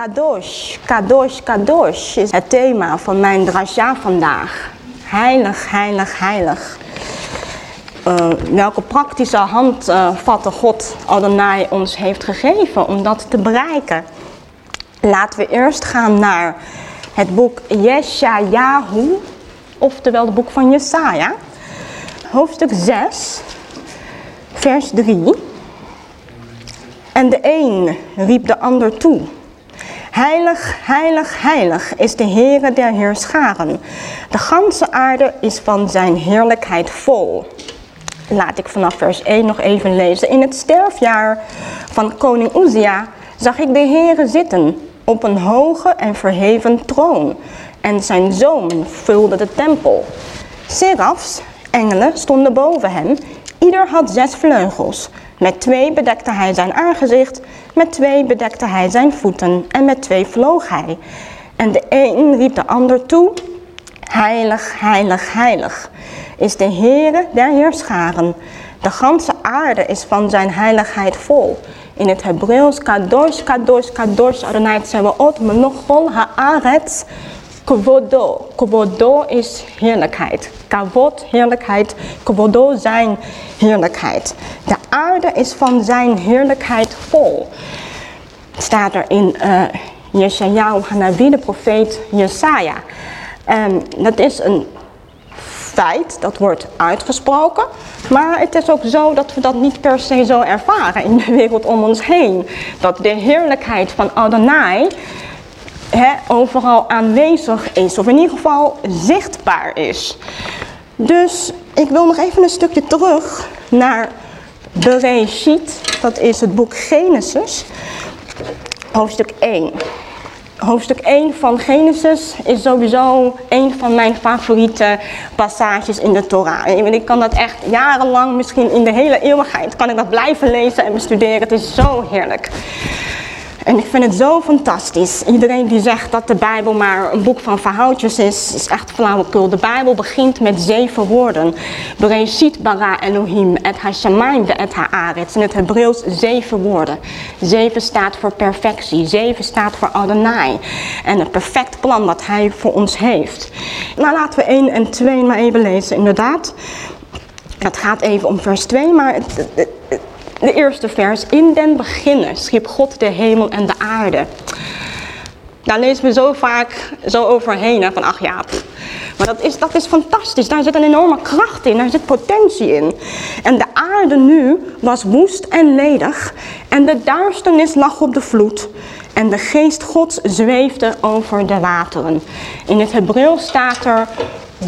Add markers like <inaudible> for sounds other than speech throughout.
kadosh, kadosh, kadosh is het thema van mijn drasha vandaag. Heilig, heilig, heilig. Uh, welke praktische handvatten God Adonai ons heeft gegeven om dat te bereiken. Laten we eerst gaan naar het boek Yeshayahu, oftewel het boek van Jesaja. Hoofdstuk 6, vers 3. En de een riep de ander toe. Heilig, heilig, heilig is de Heere der Heerscharen. De ganse aarde is van zijn heerlijkheid vol. Laat ik vanaf vers 1 nog even lezen. In het sterfjaar van koning Uzia zag ik de Heere zitten op een hoge en verheven troon. En zijn zoon vulde de tempel. Serafs, engelen, stonden boven hem. Ieder had zes vleugels. Met twee bedekte hij zijn aangezicht, met twee bedekte hij zijn voeten en met twee vloog hij. En de een riep de ander toe, heilig, heilig, heilig is de Heere der Heerscharen. De ganse aarde is van zijn heiligheid vol. In het Hebreeuws kadosh, kadosh, kadosh, Adonai Tsebaot, menochol haaretz, Kvodo is heerlijkheid. Kavod, heerlijkheid. Kvodo, zijn heerlijkheid. De aarde is van zijn heerlijkheid vol. Staat er in uh, Yeshayahu Hanavi, de profeet Jesaja. En dat is een feit, dat wordt uitgesproken. Maar het is ook zo dat we dat niet per se zo ervaren in de wereld om ons heen. Dat de heerlijkheid van Adonai he, overal aanwezig is, of in ieder geval zichtbaar is. Dus ik wil nog even een stukje terug naar Bereshit, dat is het boek Genesis, hoofdstuk 1 hoofdstuk 1 van Genesis is sowieso een van mijn favoriete passages in de Torah. Ik kan dat echt jarenlang, misschien in de hele eeuwigheid, kan ik dat blijven lezen en bestuderen. Het is zo heerlijk. En ik vind het zo fantastisch. Iedereen die zegt dat de Bijbel maar een boek van verhaaltjes is, is echt flauwekul. De Bijbel begint met zeven woorden. Bereshit bara Elohim, et ha-shamayim et ha-aretz. In het Hebreeuws zeven woorden. Zeven staat voor perfectie. Zeven staat voor Adonai. En het perfect plan wat hij voor ons heeft. Nou, laten we 1 en 2 maar even lezen, inderdaad. Het gaat even om vers 2, maar het, de eerste vers. In den beginnen schiep God de hemel en de aarde. Daar lezen we zo vaak zo overheen. Hè, van ach ja, maar dat is, dat is fantastisch. Daar zit een enorme kracht in. Daar zit potentie in. En de aarde nu was woest en ledig. En de duisternis lag op de vloed. En de geest Gods zweefde over de wateren. In het Hebreeuws staat er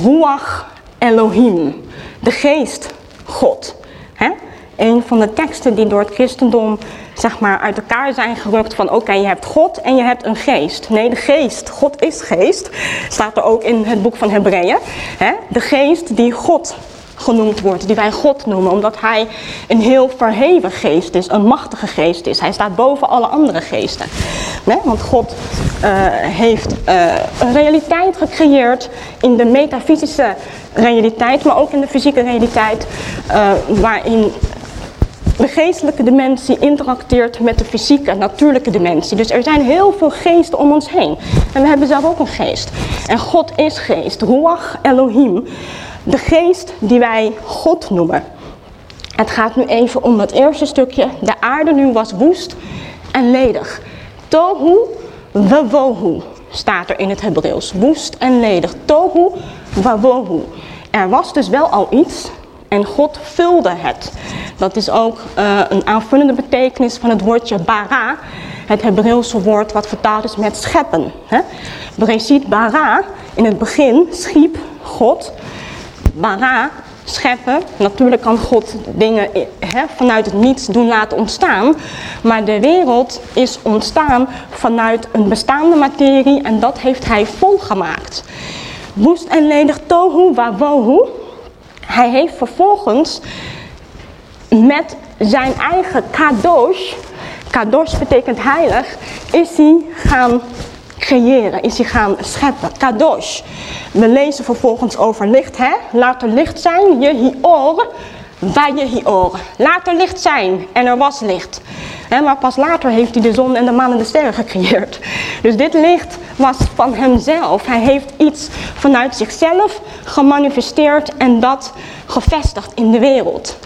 Ruach Elohim. De geest God. Hè? een van de teksten die door het christendom zeg maar uit elkaar zijn gerukt van oké, je hebt God en je hebt een geest. Nee, de geest, God is geest, staat er ook in het boek van Hebreeën. De geest die God genoemd wordt, die wij God noemen, omdat hij een heel verheven geest is, een machtige geest is. Hij staat boven alle andere geesten. Want God uh, heeft uh, een realiteit gecreëerd in de metafysische realiteit, maar ook in de fysieke realiteit, uh, waarin de geestelijke dimensie interacteert met de fysieke, natuurlijke dimensie. Dus er zijn heel veel geesten om ons heen. En we hebben zelf ook een geest. En God is geest, Ruach Elohim. De geest die wij God noemen. Het gaat nu even om het eerste stukje. De aarde nu was woest en ledig. Tohu wawohu staat er in het Hebreeuws. Woest en ledig. Tohu wawohu. Er was dus wel al iets, en God vulde het. Dat is ook uh, een aanvullende betekenis van het woordje bara, het Hebreeuwse woord wat vertaald is met scheppen. Hè? Bara, in het begin schiep God, bara, scheppen. Natuurlijk kan God dingen hè, vanuit het niets doen laten ontstaan. Maar de wereld is ontstaan vanuit een bestaande materie en dat heeft hij volgemaakt. Woest en ledig tohu wawohu hij heeft vervolgens met zijn eigen kadosh, kadosh betekent heilig, is hij gaan creëren, is hij gaan scheppen. Kadosh. We lezen vervolgens over licht, hè? Laat er licht zijn, je hior, waar je hior. Laat er licht zijn en er was licht. maar pas later heeft hij de zon en de maan en de sterren gecreëerd. Dus dit licht was van hemzelf. Hij heeft iets vanuit zichzelf gemanifesteerd en dat gevestigd in de wereld.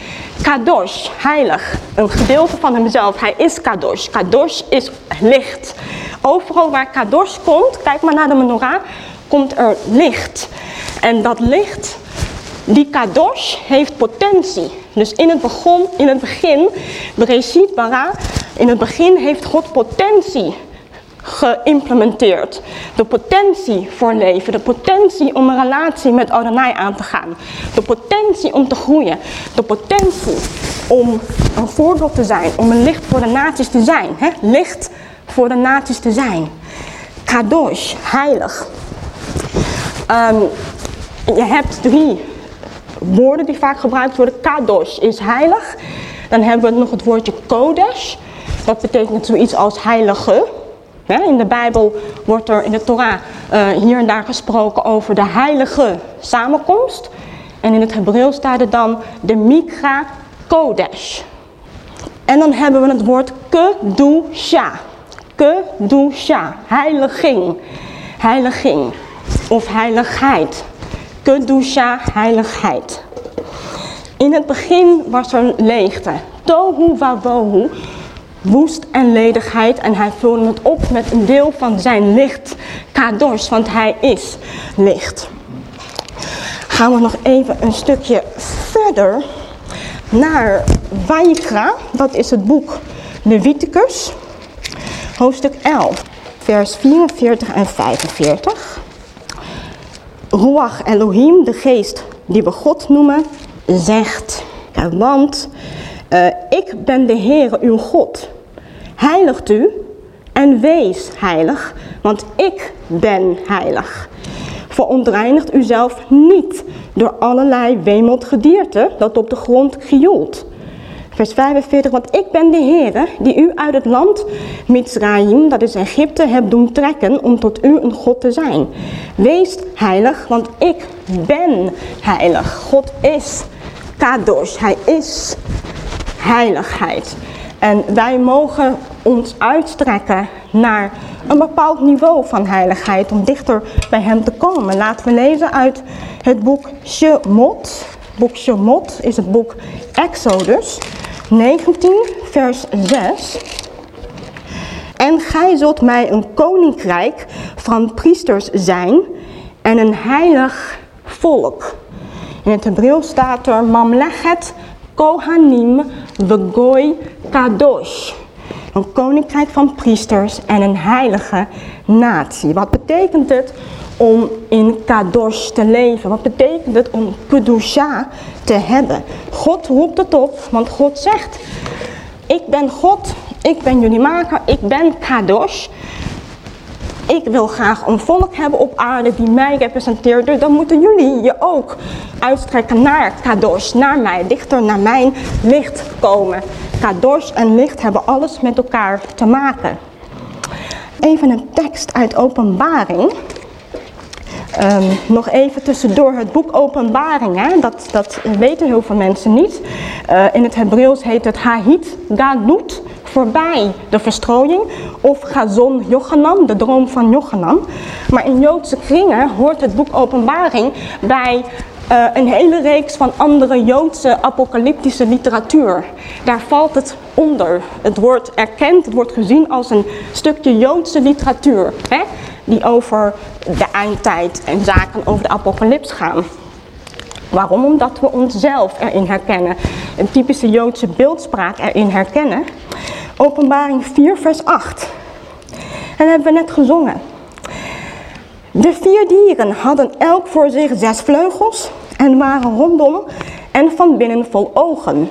Kadosh, heilig, een gedeelte van hemzelf. Hij is Kadosh. Kadosh is licht. Overal waar Kadosh komt, kijk maar naar de menorah, komt er licht. En dat licht, die Kadosh, heeft potentie. Dus in het, begin, in het begin, Bereshit bara, in het begin heeft God potentie geïmplementeerd. De potentie voor leven, de potentie om een relatie met Adonai aan te gaan. De potentie om te groeien, de potentie om een voorbeeld te zijn, om een licht voor de naties te zijn. Hè? Licht voor de naties te zijn. Kadosh, heilig. Um, je hebt drie woorden die vaak gebruikt worden. Kadosh is heilig. Dan hebben we nog het woordje Kodesh. Dat betekent zoiets als heilige. In de Bijbel wordt er in de Torah uh, hier en daar gesproken over de heilige samenkomst. En in het Hebreeuws staat er dan de Mikra Kodesh. En dan hebben we het woord Kedusha. Kedusha, heiliging. Heiliging of heiligheid. Kedusha, heiligheid. In het begin was er leegte. Tohu wabohu, woest en ledigheid. En hij vulde het op met een deel van zijn licht. Kadosh, want hij is licht. Gaan we nog even een stukje verder naar Vaikra. Dat is het boek Leviticus. Hoofdstuk 11, vers 44 en 45. Ruach Elohim, de geest die we God noemen, zegt, want uh, ik ben de Heere uw God. Heiligt u en wees heilig, want ik ben heilig. Verontreinigt uzelf niet door allerlei wemelgedierte dat op de grond krioelt. Vers 45, want ik ben de Heere die u uit het land Mitzrayim, dat is Egypte, heb doen trekken om tot u een God te zijn. Wees heilig, want ik ben heilig. God is kadosh, hij is heiligheid. En wij mogen ons uitstrekken naar een bepaald niveau van heiligheid om dichter bij hem te komen. Laten we lezen uit het boek Shemot. Boek Shemot is het boek Exodus. 19, vers 6. En gij zult mij een koninkrijk van priesters zijn en een heilig volk. In het Hebreeuws staat er Mamlechet Kohanim Vegoy Kadosh. Een koninkrijk van priesters en een heilige natie. Wat betekent het om in kadosh te leven? Wat betekent het om kedusha te hebben? God roept het op, want God zegt, ik ben God, ik ben jullie maker, ik ben kadosh. Ik wil graag een volk hebben op aarde die mij representeert. Dus dan moeten jullie je ook uitstrekken naar kadosh, naar mij, dichter naar mijn licht komen. Kadosh en licht hebben alles met elkaar te maken. Even een tekst uit openbaring. Um, nog even tussendoor het boek Openbaring, hè? Dat, dat weten heel veel mensen niet. Uh, in het Hebreeuws heet het Hahit Galut, voorbij de verstrooiing. Of Gazon Jochanan, de droom van Jochanan. Maar in Joodse kringen hoort het boek Openbaring bij uh, een hele reeks van andere Joodse apocalyptische literatuur. Daar valt het onder. Het wordt erkend, het wordt gezien als een stukje Joodse literatuur. Hè? die over de eindtijd en zaken over de apocalyps gaan. Waarom? Omdat we onszelf erin herkennen. Een typische Joodse beeldspraak erin herkennen. Openbaring 4 vers 8. En dat hebben we net gezongen. De vier dieren hadden elk voor zich zes vleugels en waren rondom en van binnen vol ogen.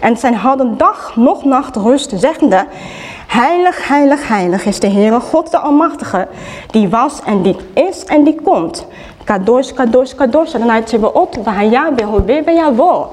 En zij hadden dag nog nacht rust, zeggende, Heilig, heilig, heilig is de Heere God de Almachtige, die was en die is en die komt. Kadosh, kadosh, kadosh, Adonai Tsebaot, Vahaya, Behobe, Beyavo.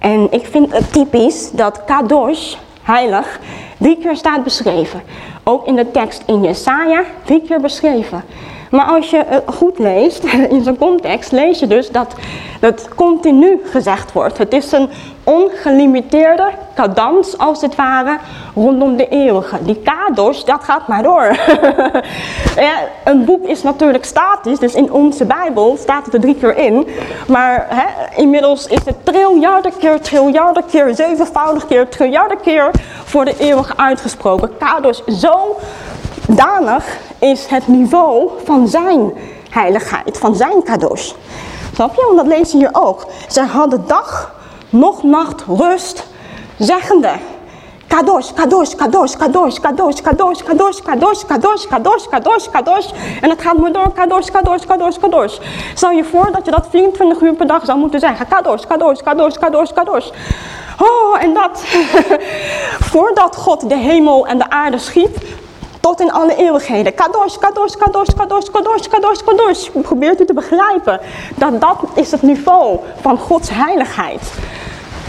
En ik vind het typisch dat kadosh, heilig, drie keer staat beschreven. Ook in de tekst in Jesaja, drie keer beschreven. Maar als je het goed leest, <laughs> in zijn context, lees je dus dat het continu gezegd wordt. Het is een ongelimiteerde cadans, als het ware, rondom de eeuwige. Die kados, dat gaat maar door. <laughs> ja, een boek is natuurlijk statisch, dus in onze Bijbel staat het er drie keer in. Maar hè, inmiddels is het triljarden keer, triljarden keer, zevenvoudig keer, triljarden keer voor de eeuwige uitgesproken. Kados, zo danig is het niveau van zijn heiligheid, van zijn kados. Snap je? Want dat lees je hier ook. Zij hadden dag, nog nacht rust, zeggende. Kadosh, kadosh, kadosh, kadosh, kadosh, kadosh, kadosh, kadosh, kadosh, kadosh, kadosh, kadosh. En het gaat maar door, kadosh, kadosh, kadosh, kadosh. Stel je voor dat je dat 24 uur per dag zou moeten zeggen. Kadosh, kadosh, kadosh, kadosh, kadosh. Oh, en dat voordat God de hemel en de aarde schiep, tot in alle eeuwigheden. Kadosh, kadosh, kadosh, kadosh, kadosh, kadosh, kadosh. Probeert u te begrijpen dat dat is het niveau van Gods heiligheid.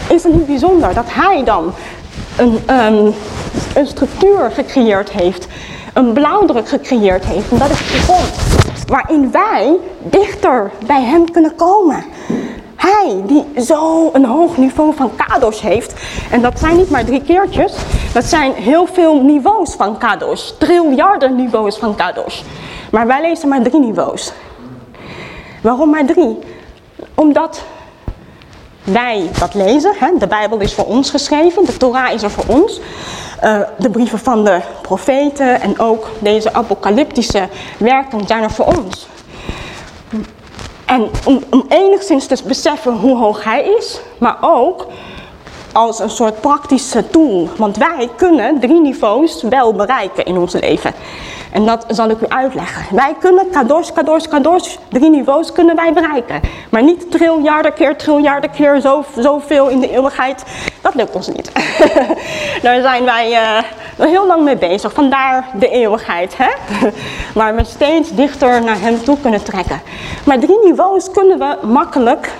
Is het niet bijzonder dat hij dan een, um, een structuur gecreëerd heeft, een blauwdruk gecreëerd heeft. En dat is de grond waarin wij dichter bij hem kunnen komen. Hij die zo een hoog niveau van kadosh heeft. En dat zijn niet maar drie keertjes. Dat zijn heel veel niveaus van kadosh. Triljarden niveaus van kadosh. Maar wij lezen maar drie niveaus. Waarom maar drie? Omdat wij dat lezen. Hè? De Bijbel is voor ons geschreven. De Torah is er voor ons. Uh, de brieven van de profeten en ook deze apocalyptische werken zijn er voor ons. En om, om enigszins te beseffen hoe hoog hij is, maar ook als een soort praktische tool. Want wij kunnen drie niveaus wel bereiken in ons leven. En dat zal ik u uitleggen. Wij kunnen kadosh, kadosh, kadosh, drie niveaus kunnen wij bereiken. Maar niet triljarden keer, triljarden keer, zo, zoveel in de eeuwigheid. Dat lukt ons niet. <laughs> Daar zijn wij uh, heel lang mee bezig. Vandaar de eeuwigheid. Hè? <laughs> Waar we steeds dichter naar hem toe kunnen trekken. Maar drie niveaus kunnen we makkelijk,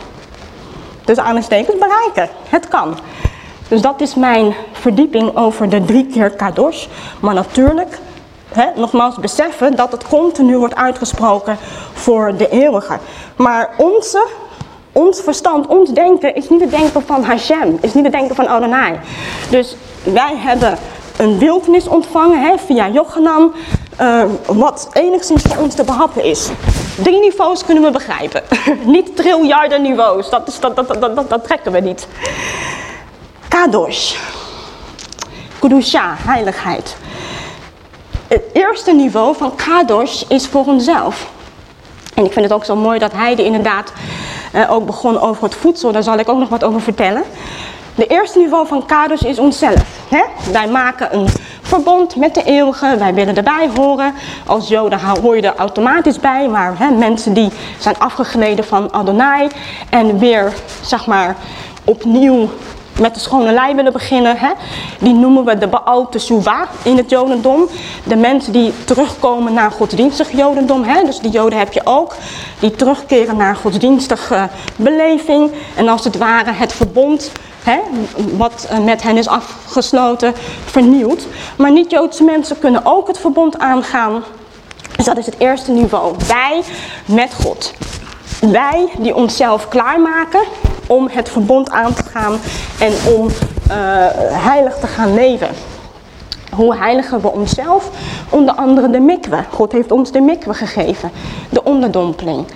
dus aanstekens, bereiken. Het kan. Dus dat is mijn verdieping over de drie keer kadosh. Maar natuurlijk nogmaals beseffen dat het continu wordt uitgesproken voor de eeuwige. Maar onze, ons verstand, ons denken is niet het denken van Hashem, is niet het denken van Adonai. Dus wij hebben een wildnis ontvangen via Jochanan, uh, wat enigszins voor ons te behappen is. Drie niveaus kunnen we begrijpen. <laughs> niet triljarden niveaus, dat, is, dat, dat, dat trekken we niet. Kadosh. Kudusha, heiligheid. Het eerste niveau van Kadosh is voor onszelf. En ik vind het ook zo mooi dat er inderdaad uh, ook begon over het voedsel. Daar zal ik ook nog wat over vertellen. De eerste niveau van Kadosh is onszelf. Hè? Wij maken een verbond met de eeuwige. Wij willen erbij horen. Als Joden hoor je er automatisch bij. Maar hè, mensen die zijn afgegleden van Adonai. En weer, zeg maar, opnieuw met de schone lei willen beginnen, hè, die noemen we de Baal Teshuvah in het Jodendom. De mensen die terugkomen naar godsdienstig Jodendom, hè, dus die Joden heb je ook, die terugkeren naar godsdienstige beleving en als het ware het verbond hè, wat eh, met hen is afgesloten vernieuwd. Maar niet-Joodse mensen kunnen ook het verbond aangaan. Dus dat is het eerste niveau. Wij met God. Wij die onszelf klaarmaken om het verbond aan te gaan en om uh, heilig te gaan leven. Hoe heiligen we onszelf? Onder andere de mikwe. God heeft ons de mikwe gegeven, de onderdompeling.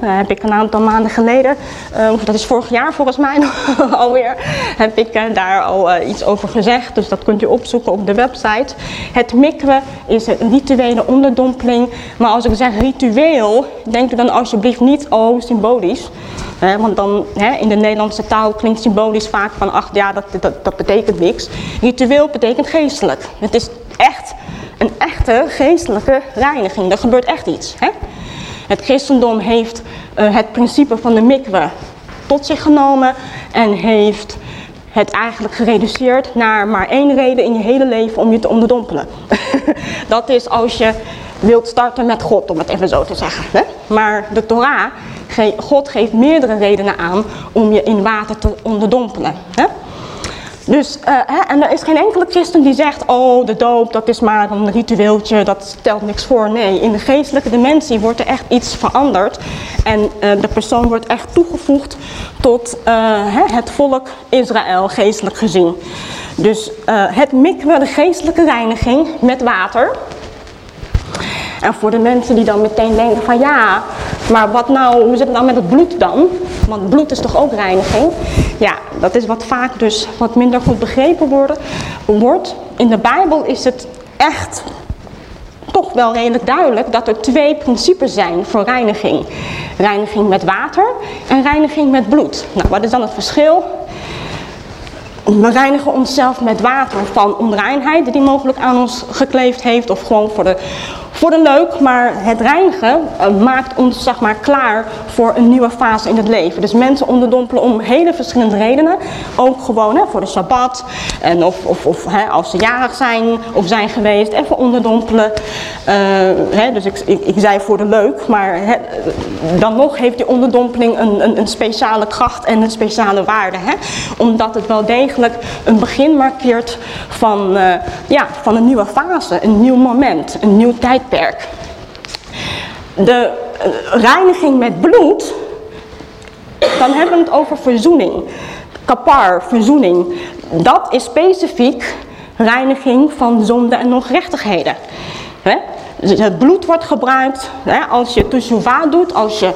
Daar heb ik een aantal maanden geleden, uh, dat is vorig jaar volgens mij <laughs> alweer, heb ik uh, daar al iets over gezegd. Dus dat kunt u opzoeken op de website. Het mikwe is een rituele onderdompeling. Maar als ik zeg ritueel, denk u dan alsjeblieft niet, oh symbolisch. want dan in de Nederlandse taal klinkt symbolisch vaak van, ach ja, dat, dat, dat betekent niks. Ritueel betekent geestelijk. Het is echt een echte geestelijke reiniging. Er gebeurt echt iets. Het christendom heeft uh, het principe van de mikwe tot zich genomen en heeft het eigenlijk gereduceerd naar maar één reden in je hele leven om je te onderdompelen. <laughs> dat is als je wilt starten met God, om het even zo te zeggen. Hè? Maar de Torah, God geeft meerdere redenen aan om je in water te onderdompelen. Hè? Dus, uh, hè, en er is geen enkele christen die zegt, oh de doop dat is maar een ritueeltje, dat stelt niks voor. Nee, in de geestelijke dimensie wordt er echt iets veranderd. En uh, de persoon wordt echt toegevoegd tot uh, hè, het volk Israël, geestelijk gezien. Dus het mikwe, de geestelijke reiniging met water. En voor de mensen die dan meteen denken van ja, maar wat nou, hoe zit het nou met het bloed dan? Want bloed is toch ook reiniging? Ja, dat is wat vaak dus wat minder goed begrepen worden, wordt. In de Bijbel is het echt toch wel redelijk duidelijk dat er twee principes zijn voor reiniging. Reiniging met water en reiniging met bloed. Nou, wat is dan het verschil? We reinigen onszelf met water van onreinheid die mogelijk aan ons gekleefd heeft of gewoon voor de voor de leuk, maar het reinigen uh, maakt ons zeg maar, klaar voor een nieuwe fase in het leven. Dus mensen onderdompelen om hele verschillende redenen. Ook gewoon hè, voor de Sabbat en of, of, of hè, als ze jarig zijn of zijn geweest. Even onderdompelen. Uh, hè, dus ik, ik, zei voor de leuk, maar hè, dan nog heeft die onderdompeling een, een, een, speciale kracht en een speciale waarde. Hè? Omdat het wel degelijk een begin markeert van, uh, ja, van een nieuwe fase, een nieuw moment, een nieuw De eh, reiniging met bloed, dan hebben we het over verzoening. Kapar, verzoening. Dat is specifiek reiniging van zonde en ongerechtigheden. Dus het bloed wordt gebruikt als je teshuvah doet, als je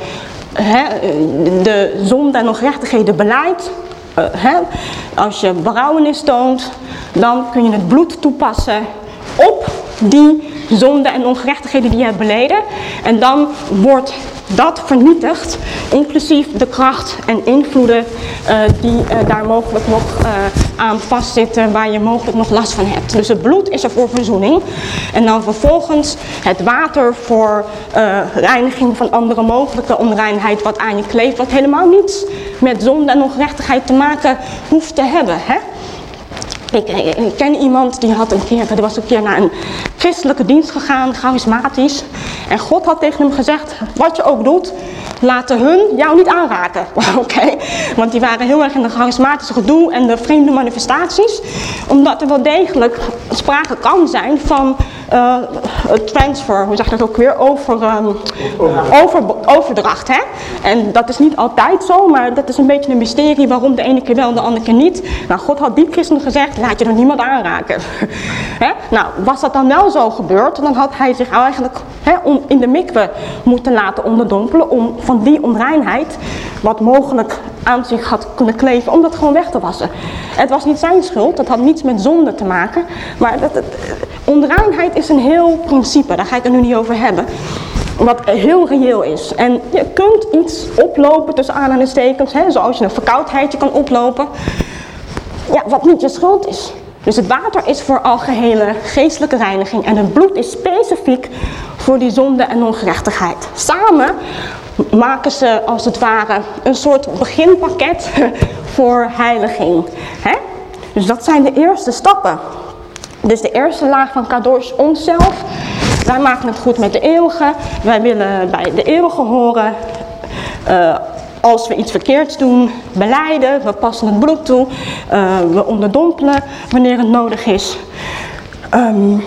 de zonde en ongerechtigheden beleidt. Eh, als je berouwenis toont, dan kun je het bloed toepassen op die zonde en ongerechtigheden die je hebt beleden. En dan wordt dat vernietigd, inclusief de kracht en invloeden uh, die uh, daar mogelijk nog uh, aan vastzitten, waar je mogelijk nog last van hebt. Dus het bloed is er voor verzoening. En dan vervolgens het water voor reiniging van andere mogelijke onreinheid wat aan je kleeft, wat helemaal niets met zonde en ongerechtigheid te maken hoeft te hebben. Hè? Ik, ik, ken iemand die had een keer, die was een keer naar een christelijke dienst gegaan, charismatisch. En God had tegen hem gezegd, wat je ook doet, laten hun jou niet aanraken. <laughs> Oké, want die waren heel erg in de charismatische gedoe en de vreemde manifestaties. Omdat er wel degelijk sprake kan zijn van uh, transfer, hoe zeg je dat ook weer, over, um, over, overdracht. Hè? En dat is niet altijd zo, maar dat is een beetje een mysterie waarom de ene keer wel en de andere keer niet. Nou, God had diep christen gezegd, laat je er niemand aanraken. <laughs> Nou, was dat dan wel zo gebeurd, dan had hij zich eigenlijk in de mikwe moeten laten onderdompelen om van die onreinheid, wat mogelijk aan zich had kunnen kleven, om dat gewoon weg te wassen. Het was niet zijn schuld, dat had niets met zonde te maken, maar dat, onreinheid is een heel principe, daar ga ik het nu niet over hebben. Wat heel reëel is. En je kunt iets oplopen tussen aanhalingstekens, hè, zoals je een verkoudheidje kan oplopen, ja, wat niet je schuld is. Dus het water is voor algehele geestelijke reiniging en het bloed is specifiek voor die zonde en ongerechtigheid. Samen maken ze als het ware een soort beginpakket <laughs> voor heiliging. Dus dat zijn de eerste stappen. Dus de eerste laag van kadosh onszelf. Wij maken het goed met de eeuwige. Wij willen bij de eeuwige horen. Uh, als we iets verkeerds doen, beleiden, we passen het bloed toe, uh, we onderdompelen wanneer het nodig is. Um,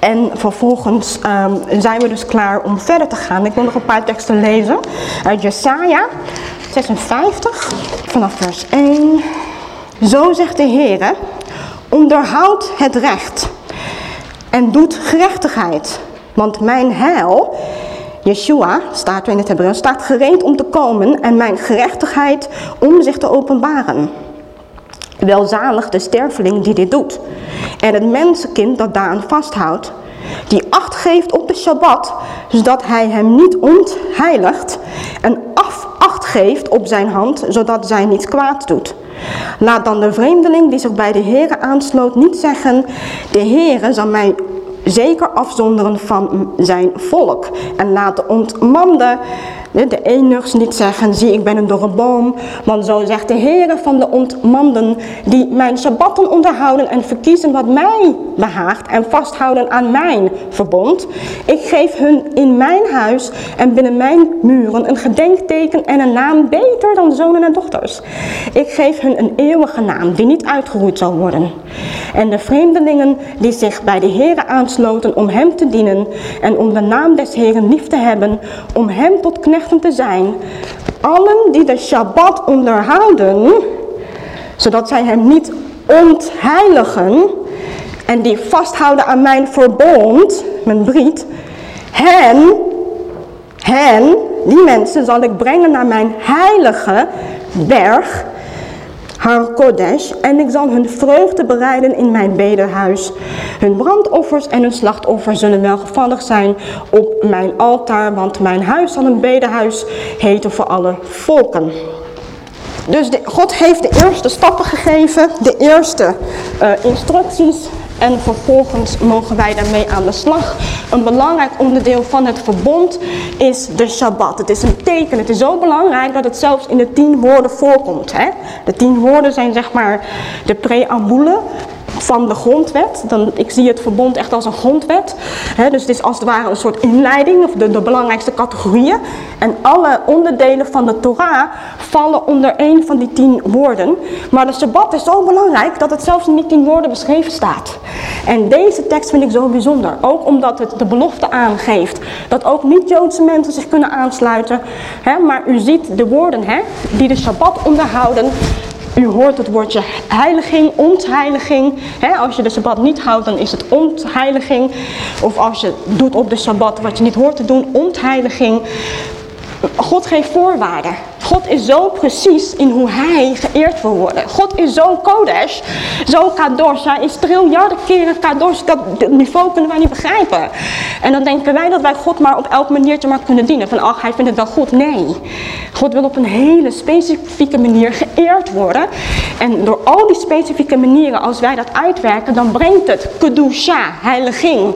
en vervolgens um, zijn we dus klaar om verder te gaan. Ik wil nog een paar teksten lezen uit Jesaja 56 vanaf vers 1. Zo zegt de Heer, onderhoud het recht en doet gerechtigheid, want mijn heil Yeshua, staat er in het Hebreeuws, staat gereed om te komen en mijn gerechtigheid om zich te openbaren. Welzalig de sterveling die dit doet. En het mensenkind dat daaraan vasthoudt. Die acht geeft op de Shabbat, zodat hij hem niet ontheiligt. En af, acht geeft op zijn hand, zodat zij niets kwaad doet. Laat dan de vreemdeling die zich bij de Heere aansloot niet zeggen, de Heere zal mij zeker afzonderen van zijn volk. En laat de ontmande de eners niet zeggen, zie ik ben een dorre boom. Want zo zegt de Heere van de ontmanden, die mijn sabbatten onderhouden en verkiezen wat mij behaagt en vasthouden aan mijn verbond. Ik geef hun in mijn huis en binnen mijn muren een gedenkteken en een naam beter dan zonen en dochters. Ik geef hun een eeuwige naam die niet uitgeroeid zal worden. En de vreemdelingen die zich bij de Heere aansloten om hem te dienen en om de naam des Heeren lief te hebben, om hem tot knecht te zijn. Allen die de Shabbat onderhouden, zodat zij hem niet ontheiligen en die vasthouden aan mijn verbond, mijn briet, hen, hen, die mensen zal ik brengen naar mijn heilige berg haar Kodesh, en ik zal hun vreugde bereiden in mijn bederhuis. Hun brandoffers en hun slachtoffers zullen welgevallig zijn op mijn altaar, want mijn huis zal een bederhuis heten voor alle volken. Dus God heeft de eerste stappen gegeven, de eerste uh, instructies en vervolgens mogen wij daarmee aan de slag. Een belangrijk onderdeel van het verbond is de Shabbat. Het is een teken. Het is zo belangrijk dat het zelfs in de tien woorden voorkomt. Hè? De tien woorden zijn zeg maar de preambule van de grondwet. Dan, ik zie het verbond echt als een grondwet. dus het is als het ware een soort inleiding, of de, de belangrijkste categorieën. En alle onderdelen van de Torah vallen onder één van die tien woorden. Maar de Shabbat is zo belangrijk dat het zelfs in die tien woorden beschreven staat. En deze tekst vind ik zo bijzonder. Ook omdat het de belofte aangeeft dat ook niet-Joodse mensen zich kunnen aansluiten. maar u ziet de woorden die de Shabbat onderhouden u hoort het woordje heiliging, ontheiliging. als je de Sabbat niet houdt, dan is het ontheiliging. Of als je doet op de Sabbat wat je niet hoort te doen, ontheiliging. God geeft voorwaarden. God is zo precies in hoe hij geëerd wil worden. God is zo kodesh, zo kadosh. Hij is triljarden keren kadosh. Dat niveau kunnen wij niet begrijpen. En dan denken wij dat wij God maar op elk maniertje maar kunnen dienen. Van ach, hij vindt het wel goed. Nee. God wil op een hele specifieke manier geëerd worden. En door al die specifieke manieren, als wij dat uitwerken, dan brengt het kedusha, heiliging.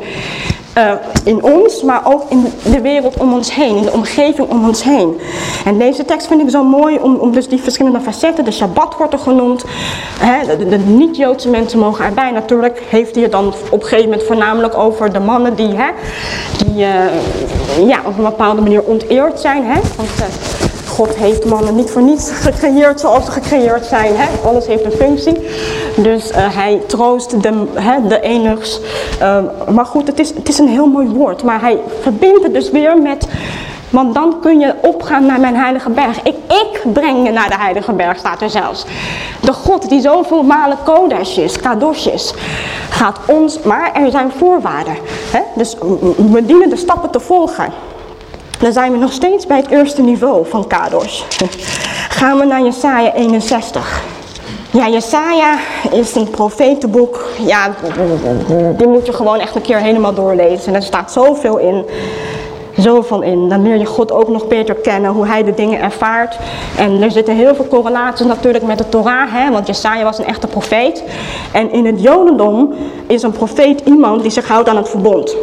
Uh, in ons, maar ook in de wereld om ons heen, in de omgeving om ons heen. En deze tekst vind ik zo mooi om, om dus die verschillende facetten, de Shabbat wordt er genoemd, hè, de, niet-Joodse mensen mogen erbij. Natuurlijk heeft hij het dan op een gegeven moment voornamelijk over de mannen die, hè, die uh, ja, op een bepaalde manier onteerd zijn. Hè, want, uh, God heeft mannen niet voor niets gecreëerd zoals ze gecreëerd zijn. Hè? Alles heeft een functie. Dus uh, hij troost de, hè, de enigs. Uh, maar goed, het is, het is een heel mooi woord. Maar hij verbindt het dus weer met... Want dan kun je opgaan naar mijn heilige berg. Ik, ik breng je naar de heilige berg, staat er zelfs. De God die zoveel malen kodesh is, gaat ons... Maar er zijn voorwaarden. Hè? Dus we dienen de stappen te volgen. Dan zijn we nog steeds bij het eerste niveau van Kadosh. <laughs> Gaan we naar Jesaja 61. Ja, Jesaja is een profetenboek. Ja, die moet je gewoon echt een keer helemaal doorlezen. En er staat zoveel in. Zoveel in. Dan leer je God ook nog beter kennen, hoe hij de dingen ervaart. En er zitten heel veel correlaties natuurlijk met de Torah, hè, want Jesaja was een echte profeet. En in het Jodendom is een profeet iemand die zich houdt aan het verbond.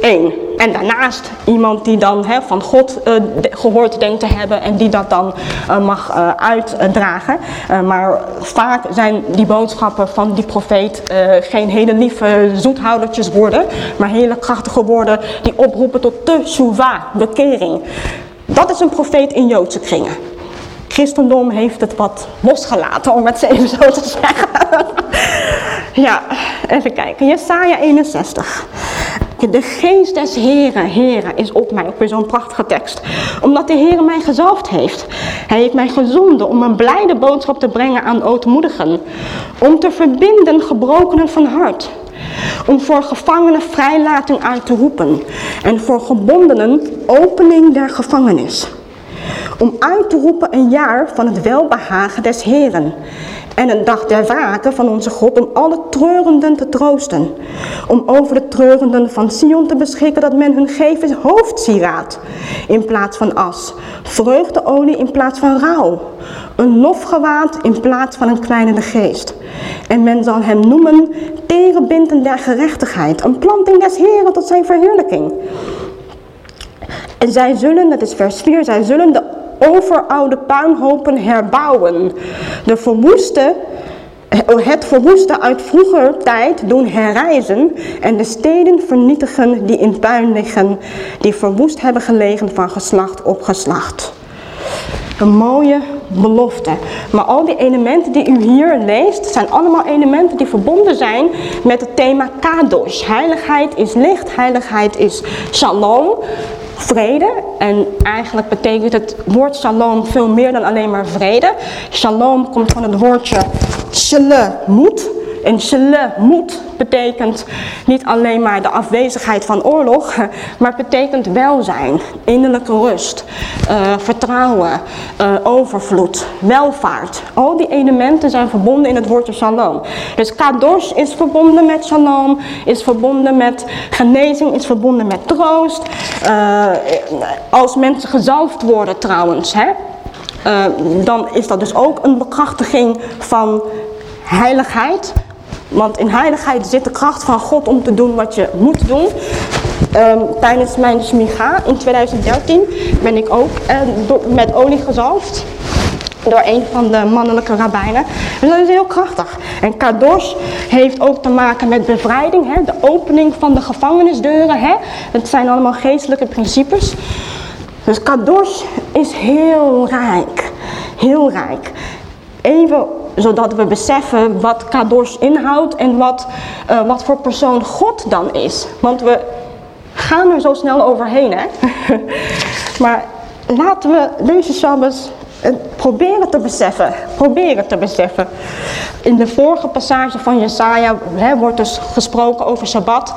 Eén. En daarnaast iemand die dan van God uh, gehoord denkt te hebben en die dat dan uh, mag uh, uitdragen. maar vaak zijn die boodschappen van die profeet geen hele lieve zoethoudertjes woorden, maar hele krachtige woorden die oproepen tot teshuva, bekering. Dat is een profeet in Joodse kringen. Christendom heeft het wat losgelaten, om het <laughs> even zo te zeggen. ja, even kijken. Jesaja 61. De geest des Heren, Heren, is op mij. Ook weer zo'n prachtige tekst. Omdat de Heer mij gezalfd heeft. Hij heeft mij gezonden om een blijde boodschap te brengen aan ootmoedigen. Om te verbinden gebrokenen van hart. Om voor gevangenen vrijlating uit te roepen. En voor gebondenen opening der gevangenis om uit te roepen een jaar van het welbehagen des Heren en een dag der wraken van onze God om alle treurenden te troosten. Om over de treurenden van Sion te beschikken dat men hun geeft hoofdsieraad in plaats van as, vreugdeolie in plaats van rouw, een lofgewaad in plaats van een kleinende geest. En men zal hem noemen tegenbinden der gerechtigheid, een planting des Heren tot zijn verheerlijking. En zij zullen, dat is vers 4, zij zullen de overoude puinhopen herbouwen. De verwoeste, het verwoeste uit vroeger tijd doen herrijzen en de steden vernietigen die in puin liggen, die verwoest hebben gelegen van geslacht op geslacht. Een mooie belofte. Maar al die elementen die u hier leest, zijn allemaal elementen die verbonden zijn met het thema kadosh. Heiligheid is licht, heiligheid is shalom vrede. En eigenlijk betekent het woord shalom veel meer dan alleen maar vrede. Shalom komt van het woordje moed. En moed betekent niet alleen maar de afwezigheid van oorlog, <laughs> maar betekent welzijn, innerlijke rust, uh, vertrouwen, uh, overvloed, welvaart. Al die elementen zijn verbonden in het woordje shalom. Dus kadosh is verbonden met shalom, is verbonden met genezing, is verbonden met troost. Uh, als mensen gezalfd worden trouwens, hè, dan is dat dus ook een bekrachtiging van heiligheid. Want in heiligheid zit de kracht van God om te doen wat je moet doen. Um, tijdens mijn smiga in 2013 ben ik ook uh, met olie gezalfd. Door een van de mannelijke rabbijnen. Dus dat is heel krachtig. En kadosh heeft ook te maken met bevrijding. Hè? De opening van de gevangenisdeuren. Hè? Het zijn allemaal geestelijke principes. Dus kadosh is heel rijk. Heel rijk. Even zodat we beseffen wat kadosh inhoudt en wat, uh, wat voor persoon God dan is. Want we gaan er zo snel overheen, hè. <laughs> maar laten we deze Shabbos uh, proberen te beseffen. Proberen te beseffen. In de vorige passage van Jesaja hè, wordt dus gesproken over Shabbat.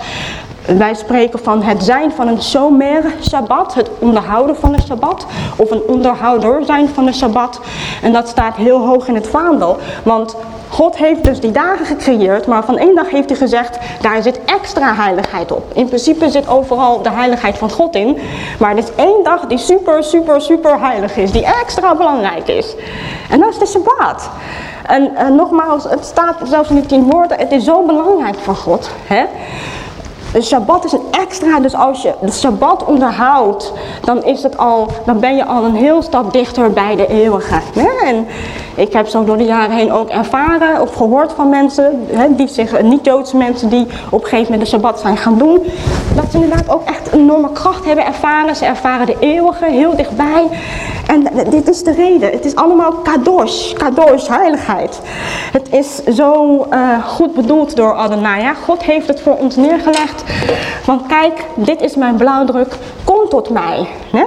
Wij spreken van het zijn van een Shomer Shabbat, het onderhouden van een Shabbat, of een onderhouder zijn van een Shabbat. En dat staat heel hoog in het vaandel, want God heeft dus die dagen gecreëerd, maar van één dag heeft hij gezegd, daar zit extra heiligheid op. In principe zit overal de heiligheid van God in, maar er is één dag die super, super, super heilig is, die extra belangrijk is. En dat is de Shabbat. En, en nogmaals, het staat zelfs in die tien woorden, het is zo belangrijk voor God. Hè? De Shabbat is een extra, dus als je de Shabbat onderhoudt, dan, is het al, dan ben je al een heel stap dichter bij de eeuwige. En ik heb zo door de jaren heen ook ervaren of gehoord van mensen, die zich, niet-Joodse mensen die op een gegeven moment de Shabbat zijn gaan doen, dat ze inderdaad ook echt een enorme kracht hebben ervaren. Ze ervaren de eeuwige heel dichtbij. En dit is de reden. Het is allemaal kadosh, kadosh, heiligheid. Het is zo uh, goed bedoeld door Adonai. God heeft het voor ons neergelegd. Van kijk, dit is mijn blauwdruk. Kom tot mij. Hè?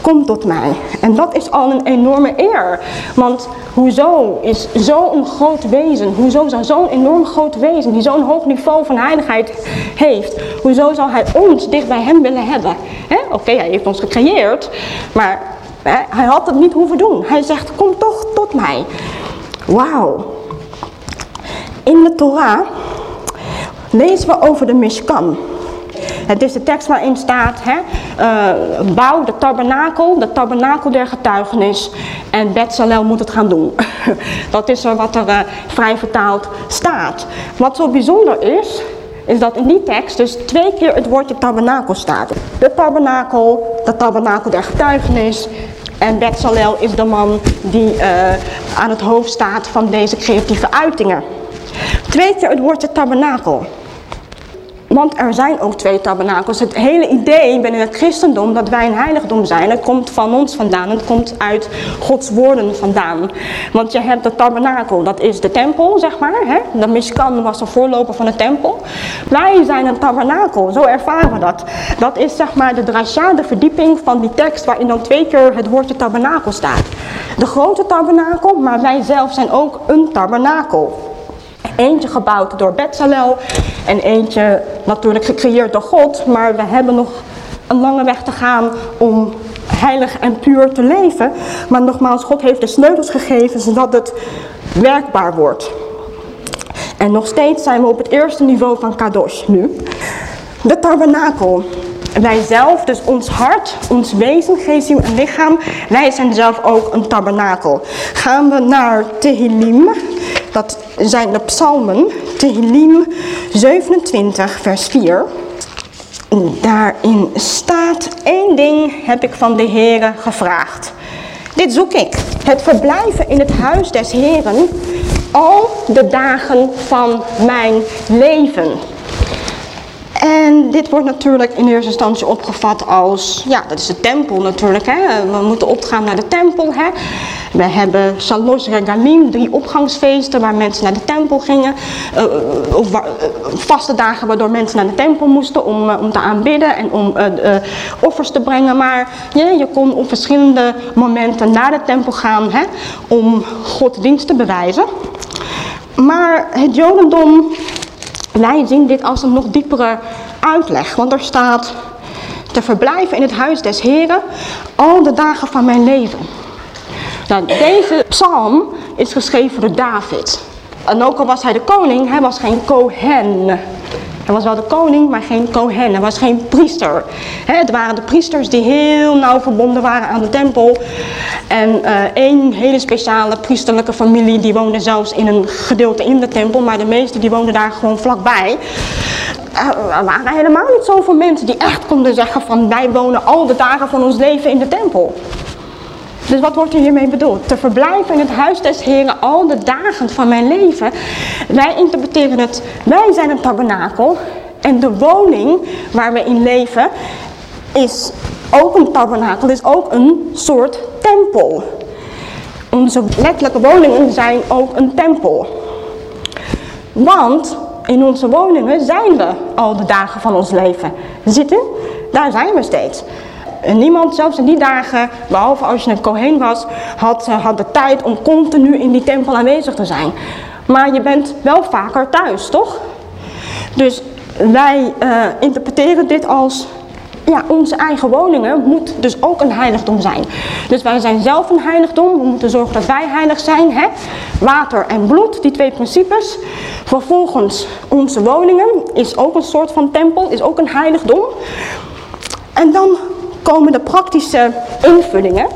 Kom tot mij. En dat is al een enorme eer. Want hoezo is zo'n groot wezen, hoezo zou zo'n enorm groot wezen, die zo'n hoog niveau van heiligheid heeft, hoezo zou hij ons dicht bij hem willen hebben? Oké, hij heeft ons gecreëerd, maar hij had het niet hoeven doen. Hij zegt, kom toch tot mij. Wauw. In de Torah lezen we over de Mishkan. Het is de tekst waarin staat, hè, uh, bouw de tabernakel, de tabernakel der getuigenis en Betzalel moet het gaan doen. <laughs> dat is er wat er uh, vrij vertaald staat. Wat zo bijzonder is, is dat in die tekst dus twee keer het woordje tabernakel staat. De tabernakel, de tabernakel der getuigenis en Betzalel is de man die aan het hoofd staat van deze creatieve uitingen. Twee keer het woordje tabernakel. Want er zijn ook twee tabernakels. Het hele idee binnen het christendom dat wij een heiligdom zijn, dat komt van ons vandaan. Het komt uit Gods woorden vandaan. Want je hebt de tabernakel, dat is de tempel, zeg maar. Hè? De Mishkan was de voorloper van de tempel. Wij zijn een tabernakel, zo ervaren we dat. Dat is zeg maar de drasha, de verdieping van die tekst waarin dan twee keer het woordje tabernakel staat. De grote tabernakel, maar wij zelf zijn ook een tabernakel. Eentje gebouwd door Betzalel en eentje natuurlijk gecreëerd door God. Maar we hebben nog een lange weg te gaan om heilig en puur te leven. Maar nogmaals, God heeft de sleutels gegeven zodat het werkbaar wordt. En nog steeds zijn we op het eerste niveau van Kadosh nu. De tabernakel. Wij zelf, dus ons hart, ons wezen, geest, en lichaam, wij zijn zelf ook een tabernakel. Gaan we naar Tehillim, dat zijn de psalmen, Tehillim 27 vers 4. Daarin staat, één ding heb ik van de Heere gevraagd. Dit zoek ik, het verblijven in het huis des Heren al de dagen van mijn leven. En dit wordt natuurlijk in eerste instantie opgevat als, ja, dat is de tempel natuurlijk. Hè. We moeten opgaan naar de tempel. Hè. We hebben Salos Regalim, drie opgangsfeesten waar mensen naar de tempel gingen. Uh, of uh, vaste dagen waardoor mensen naar de tempel moesten om, om te aanbidden en om offers te brengen. Maar ja, je kon op verschillende momenten naar de tempel gaan hè, om godsdienst te bewijzen. Maar het Jodendom wij zien dit als een nog diepere uitleg, want er staat te verblijven in het huis des Heren al de dagen van mijn leven. Nou, deze psalm is geschreven door David. En ook al was hij de koning, hij was geen Kohen. Hij was wel de koning, maar geen Kohen. Hij was geen priester. het waren de priesters die heel nauw verbonden waren aan de tempel. En uh, één hele speciale priesterlijke familie, die woonde zelfs in een gedeelte in de tempel. Maar de meeste die woonden daar gewoon vlakbij. Er waren helemaal niet zoveel mensen die echt konden zeggen van wij wonen al de dagen van ons leven in de tempel. Dus wat wordt er hiermee bedoeld? Te verblijven in het huis des Heren al de dagen van mijn leven. Wij interpreteren het, wij zijn een tabernakel. En de woning waar we in leven is ook een tabernakel, is ook een soort tempel. Onze letterlijke woningen zijn ook een tempel. Want in onze woningen zijn we al de dagen van ons leven. Zitten, daar zijn we steeds. En niemand, zelfs in die dagen, behalve als je een Kohen was, had, eh, had de tijd om continu in die tempel aanwezig te zijn. Maar je bent wel vaker thuis, toch? Dus wij uh, interpreteren dit als, ja, onze eigen woningen moet dus ook een heiligdom zijn. Dus wij zijn zelf een heiligdom, we moeten zorgen dat wij heilig zijn. Hè? Water en bloed, die twee principes. Vervolgens onze woningen is ook een soort van tempel, is ook een heiligdom. En dan komen de praktische invullingen.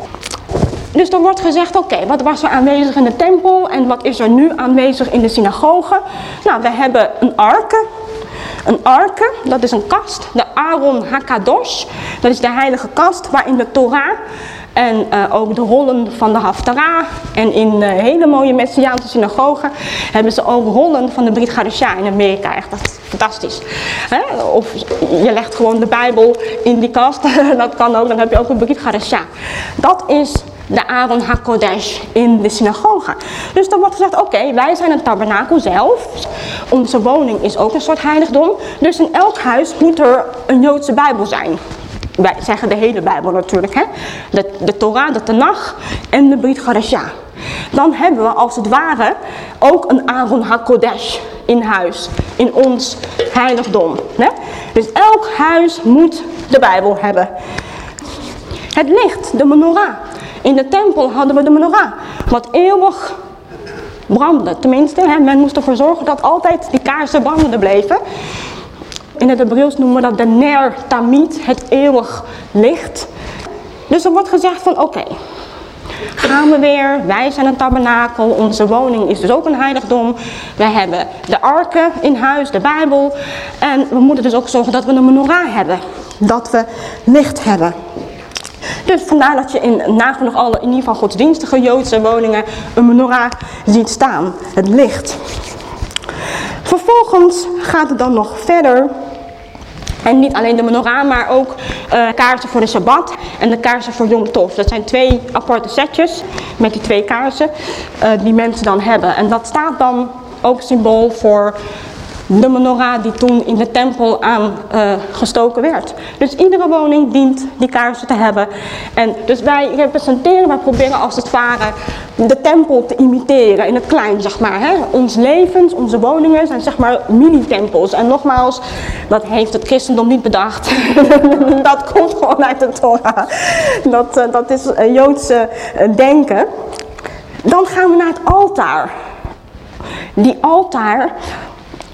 Dus dan wordt gezegd, oké, wat was er aanwezig in de tempel en wat is er nu aanwezig in de synagoge? Nou, we hebben een arke. Een arke, dat is een kast, de Aaron Hakadosh, dat is de heilige kast waarin de Torah en uh, ook de rollen van de Haftarah. En in uh, hele mooie Messiaanse synagogen hebben ze ook rollen van de Brit Gadesha in Amerika. Echt, dat is fantastisch. Hè? Of je legt gewoon de Bijbel in die kast. <laughs> dat kan ook, dan heb je ook een Brit Gadesha. Dat is de Aaron HaKodesh in de synagoge. Dus dan wordt gezegd, oké, wij zijn een tabernakel zelf. Onze woning is ook een soort heiligdom. Dus in elk huis moet er een Joodse Bijbel zijn wij zeggen de hele Bijbel natuurlijk, hè? De, de Torah, de Tanach en de Brit Gadesha. Dan hebben we als het ware ook een Aaron HaKodesh in huis, in ons heiligdom. Hè? Dus elk huis moet de Bijbel hebben. Het licht, de menorah. In de tempel hadden we de menorah, wat eeuwig brandde. Tenminste, men moest ervoor zorgen dat altijd die kaarsen brandende bleven. In het Hebreeuws noemen we dat de ner tamid, het eeuwig licht. Dus er wordt gezegd van oké, gaan we weer, wij zijn een tabernakel, onze woning is dus ook een heiligdom. We hebben de arken in huis, de Bijbel. En we moeten dus ook zorgen dat we een menorah hebben, dat we licht hebben. Dus vandaar dat je in nagenoeg alle, in ieder geval godsdienstige Joodse woningen, een menorah ziet staan, het licht. Vervolgens gaat het dan nog verder en niet alleen de menorah, maar ook uh, kaarsen voor de Sabbat en de kaarsen voor Yom Tov. Dat zijn twee aparte setjes met die twee kaarsen uh, die mensen dan hebben. En dat staat dan ook symbool voor de menorah die toen in de tempel aangestoken uh, werd. Dus iedere woning dient die kaarsen te hebben. En dus wij representeren, wij proberen als het ware de tempel te imiteren in het klein, zeg maar. Hè? Ons levens, onze woningen zijn zeg maar mini-tempels. En nogmaals, dat heeft het christendom niet bedacht. <laughs> dat komt gewoon uit de Torah. Dat, uh, dat is Joodse uh, denken. Dan gaan we naar het altaar. Die altaar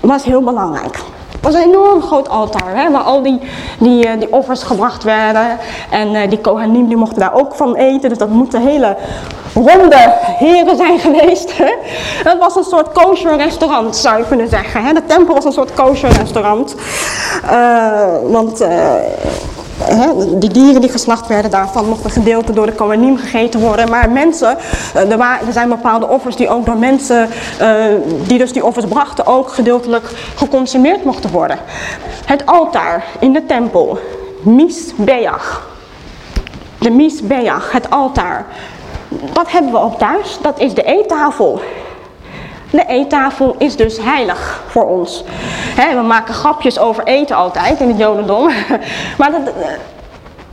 was heel belangrijk. Het was een enorm groot altaar, hè, waar al die, die, uh, die offers gebracht werden. En uh, die Kohanim die mochten daar ook van eten. Dus dat moeten hele ronde heren zijn geweest. Het was een soort kosher restaurant, zou je kunnen zeggen. Hè. De tempel was een soort kosher restaurant. Uh, want die dieren die geslacht werden, daarvan mochten gedeelte door de koning gegeten worden. Maar mensen, eh, er, waren, er zijn bepaalde offers die ook door mensen, uh, die dus die offers brachten, ook gedeeltelijk geconsumeerd mochten worden. Het altaar in de tempel, Misbeach. De Misbeach, het altaar. Wat hebben we ook thuis? Dat is de eettafel. De eettafel is dus heilig voor ons. we maken grapjes over eten altijd in het jodendom. <laughs> Maar dat, eh,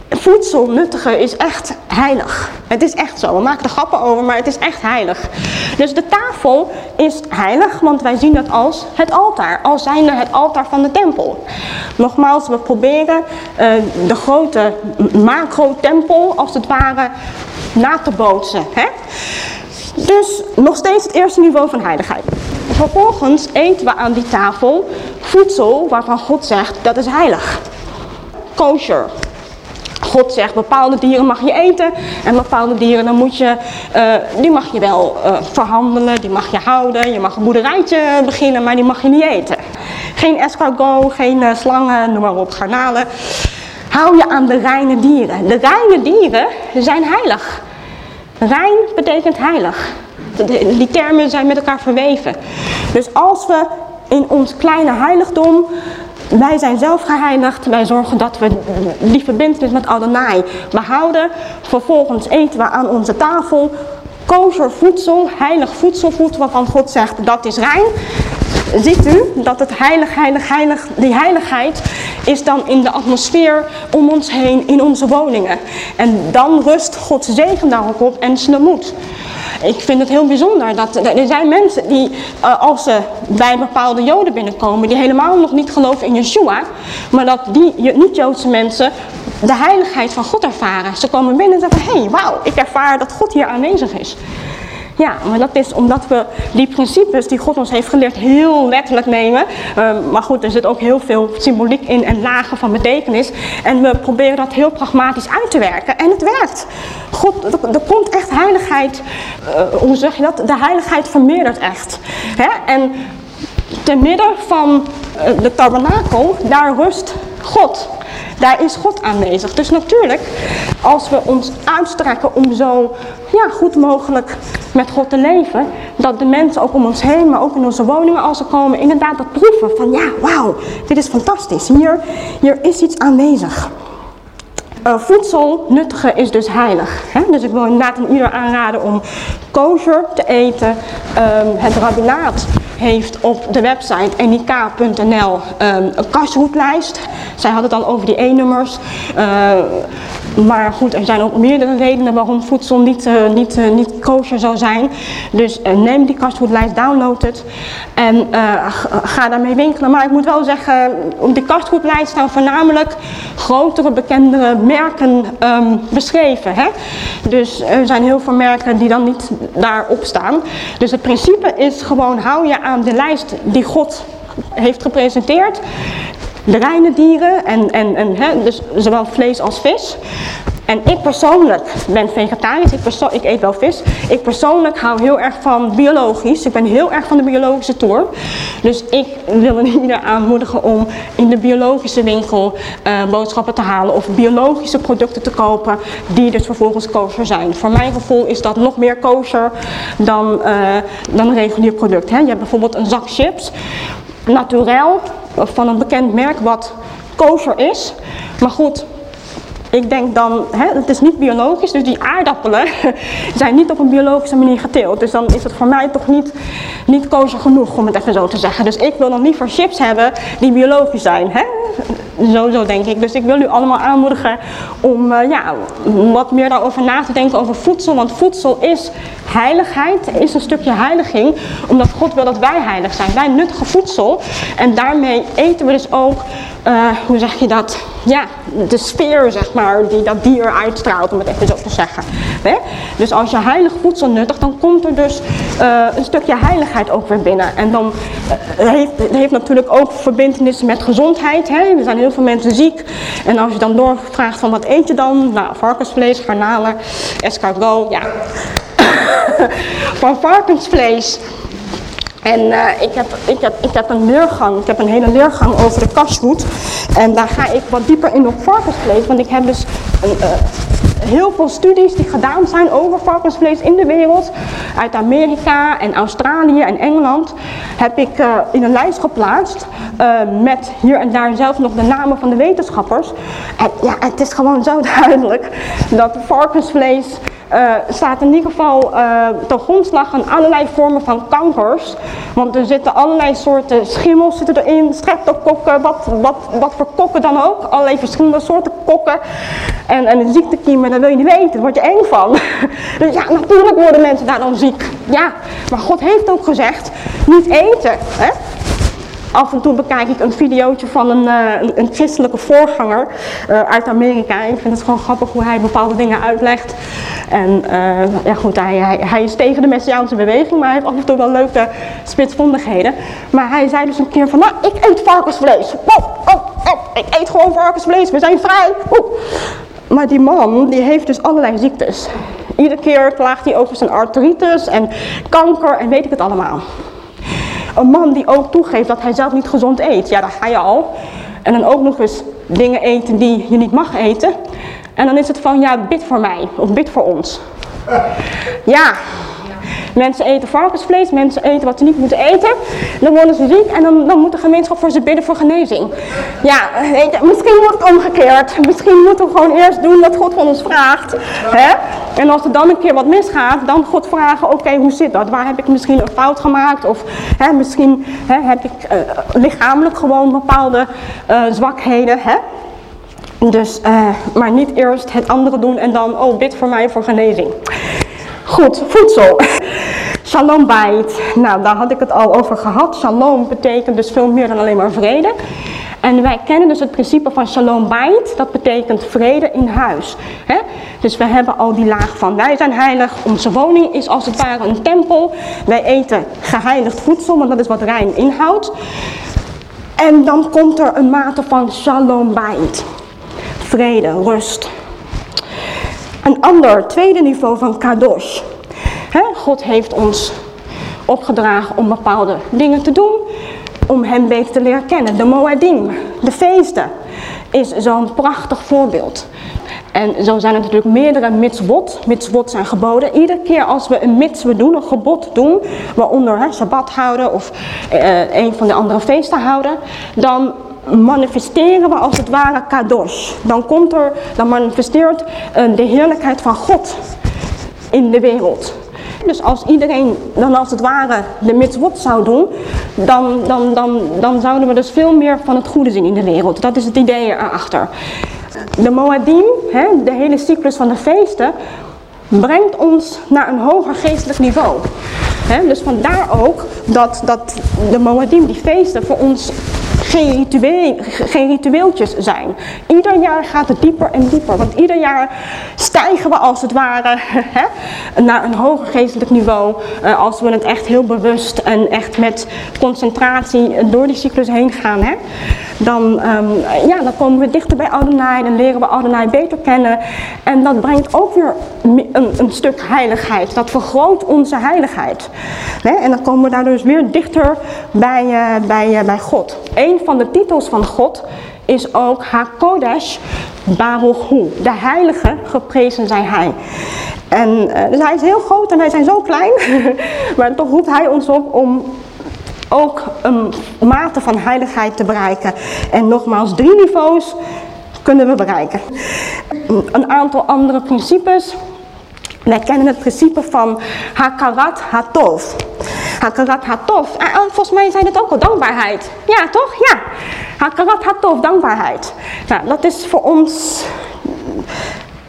voedsel nuttigen is echt heilig. Het is echt zo. We maken er grappen over, maar het is echt heilig. Dus de tafel is heilig, want wij zien dat als het altaar. Als zijnde het altaar van de tempel. Nogmaals, we proberen uh, de grote macro-tempel, als het ware, na te bootsen. Hè? Dus nog steeds het eerste niveau van heiligheid. Vervolgens eten we aan die tafel voedsel waarvan God zegt dat is heilig. Kosher. God zegt bepaalde dieren mag je eten en bepaalde dieren dan moet je, uh, die mag je wel uh, verhandelen, die mag je houden. Je mag een boerderijtje beginnen, maar die mag je niet eten. Geen escargot, geen uh, slangen, noem maar op, garnalen. Hou je aan de reine dieren. De reine dieren zijn heilig. Rein betekent heilig. Die termen zijn met elkaar verweven. Dus als we in ons kleine heiligdom, wij zijn zelf geheiligd, wij zorgen dat we die verbindenis met Adonai behouden. Vervolgens eten we aan onze tafel kosher voedsel, heilig voedsel, voedsel waarvan God zegt dat is rein ziet u dat het heilig, heilig, heilig, die heiligheid is dan in de atmosfeer om ons heen in onze woningen. En dan rust Gods zegen daarop op en zijn moed. Ik vind het heel bijzonder dat er zijn mensen die uh, als ze bij bepaalde joden binnenkomen, die helemaal nog niet geloven in Yeshua, maar dat die niet-Joodse mensen de heiligheid van God ervaren. Ze komen binnen en zeggen, hé, hey, wauw, ik ervaar dat God hier aanwezig is. Ja, maar dat is omdat we die principes die God ons heeft geleerd heel letterlijk nemen. Uh, maar goed, er zit ook heel veel symboliek in en lagen van betekenis. En we proberen dat heel pragmatisch uit te werken. En het werkt. God, er, komt echt heiligheid, uh, hoe zeg je dat? De heiligheid vermeerdert echt. Hè? En te midden van uh, de tabernakel, daar rust God. Daar is God aanwezig. Dus natuurlijk, als we ons uitstrekken om zo ja, goed mogelijk met God te leven, dat de mensen ook om ons heen, maar ook in onze woningen als ze komen, inderdaad dat proeven van ja, wauw, dit is fantastisch. Hier, hier is iets aanwezig. Uh, voedsel nuttigen is dus heilig. Hè? Dus ik wil inderdaad een ieder aanraden om kosher te eten. Um, het rabbinaat heeft op de website nik.nl um, een kastroetlijst. Zij had het al over die E-nummers. Uh, maar goed, er zijn ook meerdere redenen waarom voedsel niet, uh, niet, uh, niet kosher zou zijn. Dus neem die kastgoedlijst, download het en ga daarmee winkelen. Maar ik moet wel zeggen, op die kastgoedlijst staan voornamelijk grotere, bekendere merken um, beschreven. Hè? Dus er zijn heel veel merken die dan niet daarop staan. Dus het principe is gewoon, hou je aan de lijst die God heeft gepresenteerd de reine dieren, en, en, en, hè, dus zowel vlees als vis. En ik persoonlijk ben vegetarisch, ik, ik, eet wel vis. Ik persoonlijk hou heel erg van biologisch. Ik ben heel erg van de biologische tour. Dus ik wil ieder aanmoedigen om in de biologische winkel uh, boodschappen te halen of biologische producten te kopen die dus vervolgens kosher zijn. Voor mijn gevoel is dat nog meer kosher dan, uh, dan een regulier product. Hè. Je hebt bijvoorbeeld een zak chips, naturel, van een bekend merk wat kosher is. Maar goed, ik denk dan, hè, het is niet biologisch, dus die aardappelen <laughs> zijn niet op een biologische manier geteeld. Dus dan is het voor mij toch niet, niet kosher genoeg, om het even zo te zeggen. Dus ik wil dan liever chips hebben die biologisch zijn. Hè? Zo, zo denk ik. Dus ik wil u allemaal aanmoedigen om uh, ja, wat meer daarover na te denken over voedsel. Want voedsel is heiligheid, is een stukje heiliging. Omdat God wil dat wij heilig zijn. Wij nuttigen voedsel. En daarmee eten we dus ook, uh, hoe zeg je dat, ja, de sfeer zeg maar, die dat dier uitstraalt, om het even zo te zeggen. Dus als je heilig voedsel nuttigt, dan komt er dus uh, een stukje heiligheid ook weer binnen. En dan uh, heeft heeft natuurlijk ook verbindenissen met gezondheid. Hè? Er zijn heel veel mensen ziek. En als je dan doorvraagt van wat eet je dan? Nou, varkensvlees, garnalen, escargot, ja. <coughs> van varkensvlees en uh, ik, heb, ik, heb, ik heb een leergang, ik heb een hele leergang over de kashoed. En daar ga ik wat dieper in op varkensvlees. Want ik heb dus een, uh, heel veel studies die gedaan zijn over varkensvlees in de wereld. Uit Amerika en Australië en Engeland heb ik uh, in een lijst geplaatst. met hier en daar zelfs nog de namen van de wetenschappers. En ja, het is gewoon zo <laughs> duidelijk dat varkensvlees uh, staat in ieder geval uh, ten grondslag aan allerlei vormen van kankers. Want er zitten allerlei soorten schimmels zitten erin, streptokokken, wat, wat, wat voor kokken dan ook. Allerlei verschillende soorten kokken. En, en een ziektekiemen, dat wil je niet weten, daar word je eng van. <laughs> dus ja, natuurlijk worden mensen daar dan ziek. Ja, maar God heeft ook gezegd, niet eten. Hè? Af en toe bekijk ik een videootje van een, uh, een, christelijke voorganger uh, uit Amerika. Ik vind het gewoon grappig hoe hij bepaalde dingen uitlegt. En uh, ja goed, hij, hij, hij, is tegen de Messiaanse beweging, maar hij heeft af en toe wel leuke spitsvondigheden. Maar hij zei dus een keer van, nou, ik eet varkensvlees. Oh, oh, oh, ik eet gewoon varkensvlees, we zijn vrij. Oh. Maar die man, die heeft dus allerlei ziektes. Iedere keer klaagt hij over zijn artritis en kanker en weet ik het allemaal. Een man die ook toegeeft dat hij zelf niet gezond eet. Ja, daar ga je al. En dan ook nog eens dingen eten die je niet mag eten. En dan is het van, ja, bid voor mij. Of bid voor ons. Ja, Mensen eten varkensvlees, mensen eten wat ze niet moeten eten. Dan worden ze ziek en dan, dan moet de gemeenschap voor ze bidden voor genezing. Ja, misschien wordt het omgekeerd. Misschien moeten we gewoon eerst doen wat God van ons vraagt. Hè? En als er dan een keer wat misgaat, dan God vragen, oké, hoe zit dat? Waar heb ik misschien een fout gemaakt? Of hè, misschien hè, heb ik uh, lichamelijk gewoon bepaalde uh, zwakheden. Hè? Dus, uh, maar niet eerst het andere doen en dan, oh, bid voor mij voor genezing. Goed, voedsel. <laughs> Shalom bait. Nou, daar had ik het al over gehad. Shalom betekent dus veel meer dan alleen maar vrede. En wij kennen dus het principe van shalom bait. Dat betekent vrede in huis. Dus we hebben al die laag van wij zijn heilig. Onze woning is als het ware een tempel. Wij eten geheiligd voedsel, want dat is wat rein inhoudt. En dan komt er een mate van shalom bait. Vrede, rust. Een ander tweede niveau van kadosh. God heeft ons opgedragen om bepaalde dingen te doen, om hem beter te leren kennen. De Moadim, de feesten, is zo'n prachtig voorbeeld. En zo zijn er natuurlijk meerdere mitzvot. Mitzvot zijn geboden. Iedere keer als we een mitzvah doen, een gebod doen, waaronder hè, Shabbat houden of uh, een van de andere feesten houden, dan manifesteren we als het ware kadosh. Dan komt er, dan manifesteert uh, de heerlijkheid van God in de wereld. Dus als iedereen dan als het ware de mitzvot zou doen, dan, dan, dan, dan zouden we dus veel meer van het goede zien in de wereld. Dat is het idee erachter. De Moadim, de hele cyclus van de feesten, brengt ons naar een hoger geestelijk niveau. He, dus vandaar ook dat, dat de Moadim, die feesten, voor ons geen, ritueel, geen ritueeltjes zijn. Ieder jaar gaat het dieper en dieper. Want ieder jaar stijgen we als het ware <laughs> hè, naar een hoger geestelijk niveau. Uh, als we het echt heel bewust en echt met concentratie door die cyclus heen gaan. Hè. Dan, um, ja, dan komen we dichter bij Adonai. Dan leren we Adonai beter kennen. En dat brengt ook weer een, een stuk heiligheid. Dat vergroot onze heiligheid. En dan komen we daar dus weer dichter bij, uh, bij, uh, bij God. Eén van de titels van God is ook HaKodesh Baruch Hu. De heilige, geprezen zij hij. En uh, dus hij is heel groot en wij zijn zo klein. <laughs> maar toch roept hij ons op om ook een mate van heiligheid te bereiken. En nogmaals, drie niveaus kunnen we bereiken. Een aantal andere principes. Wij kennen het principe van Hakarat Hatov. Hakarat Hatov. En volgens mij zijn het ook wel dankbaarheid. Ja, toch? Ja. Hakarat Hatov, dankbaarheid. Nou, dat is voor ons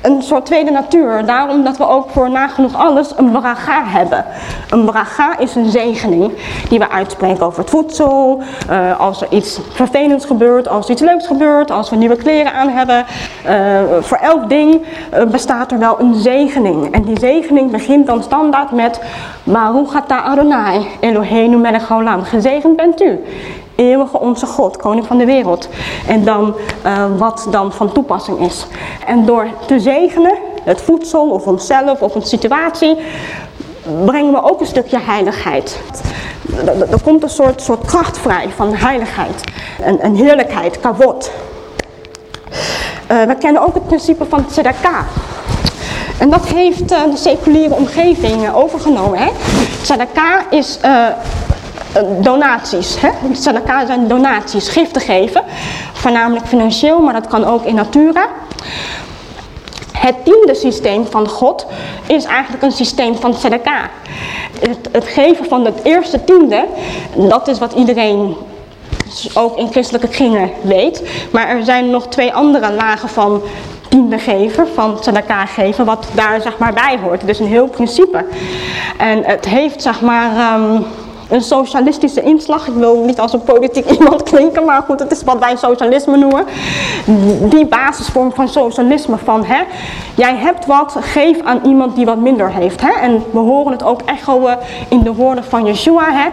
een soort tweede natuur. Daarom dat we ook voor nagenoeg alles een braga hebben. Een braga is een zegening die we uitspreken over het voedsel. Uh, als er iets vervelends gebeurt, als er iets leuks gebeurt, als we nieuwe kleren aan hebben. Uh, voor elk ding uh, bestaat er wel een zegening. En die zegening begint dan standaard met Baruch atah Adonai, Eloheinu melech. Gezegend bent u eeuwige onze God, koning van de wereld. En dan uh, wat dan van toepassing is. En door te zegenen, het voedsel of onszelf of een situatie, brengen we ook een stukje heiligheid. Er komt een soort, soort kracht vrij van heiligheid. Een heerlijkheid, kavot. Uh, we kennen ook het principe van tzedakah. En dat heeft uh, de seculiere omgeving overgenomen. Hè? Tzedakah is eh, donaties. Hè? Sadaka zijn donaties, giften geven. Voornamelijk financieel, maar dat kan ook in natura. Het tiende systeem van God is eigenlijk een systeem van tzedaka. Het, het, geven van het eerste tiende, dat is wat iedereen ook in christelijke kringen weet. Maar er zijn nog twee andere lagen van tiende geven, van tzedaka geven, wat daar zeg maar bij hoort. Dus een heel principe. En het heeft zeg maar... Um, een socialistische inslag. Ik wil niet als een politiek <laughs> iemand klinken, maar goed, het is wat wij socialisme noemen. Die basisvorm van socialisme van, hè, jij hebt wat, geef aan iemand die wat minder heeft. Hè? En we horen het ook echoen in de woorden van Yeshua. Hè?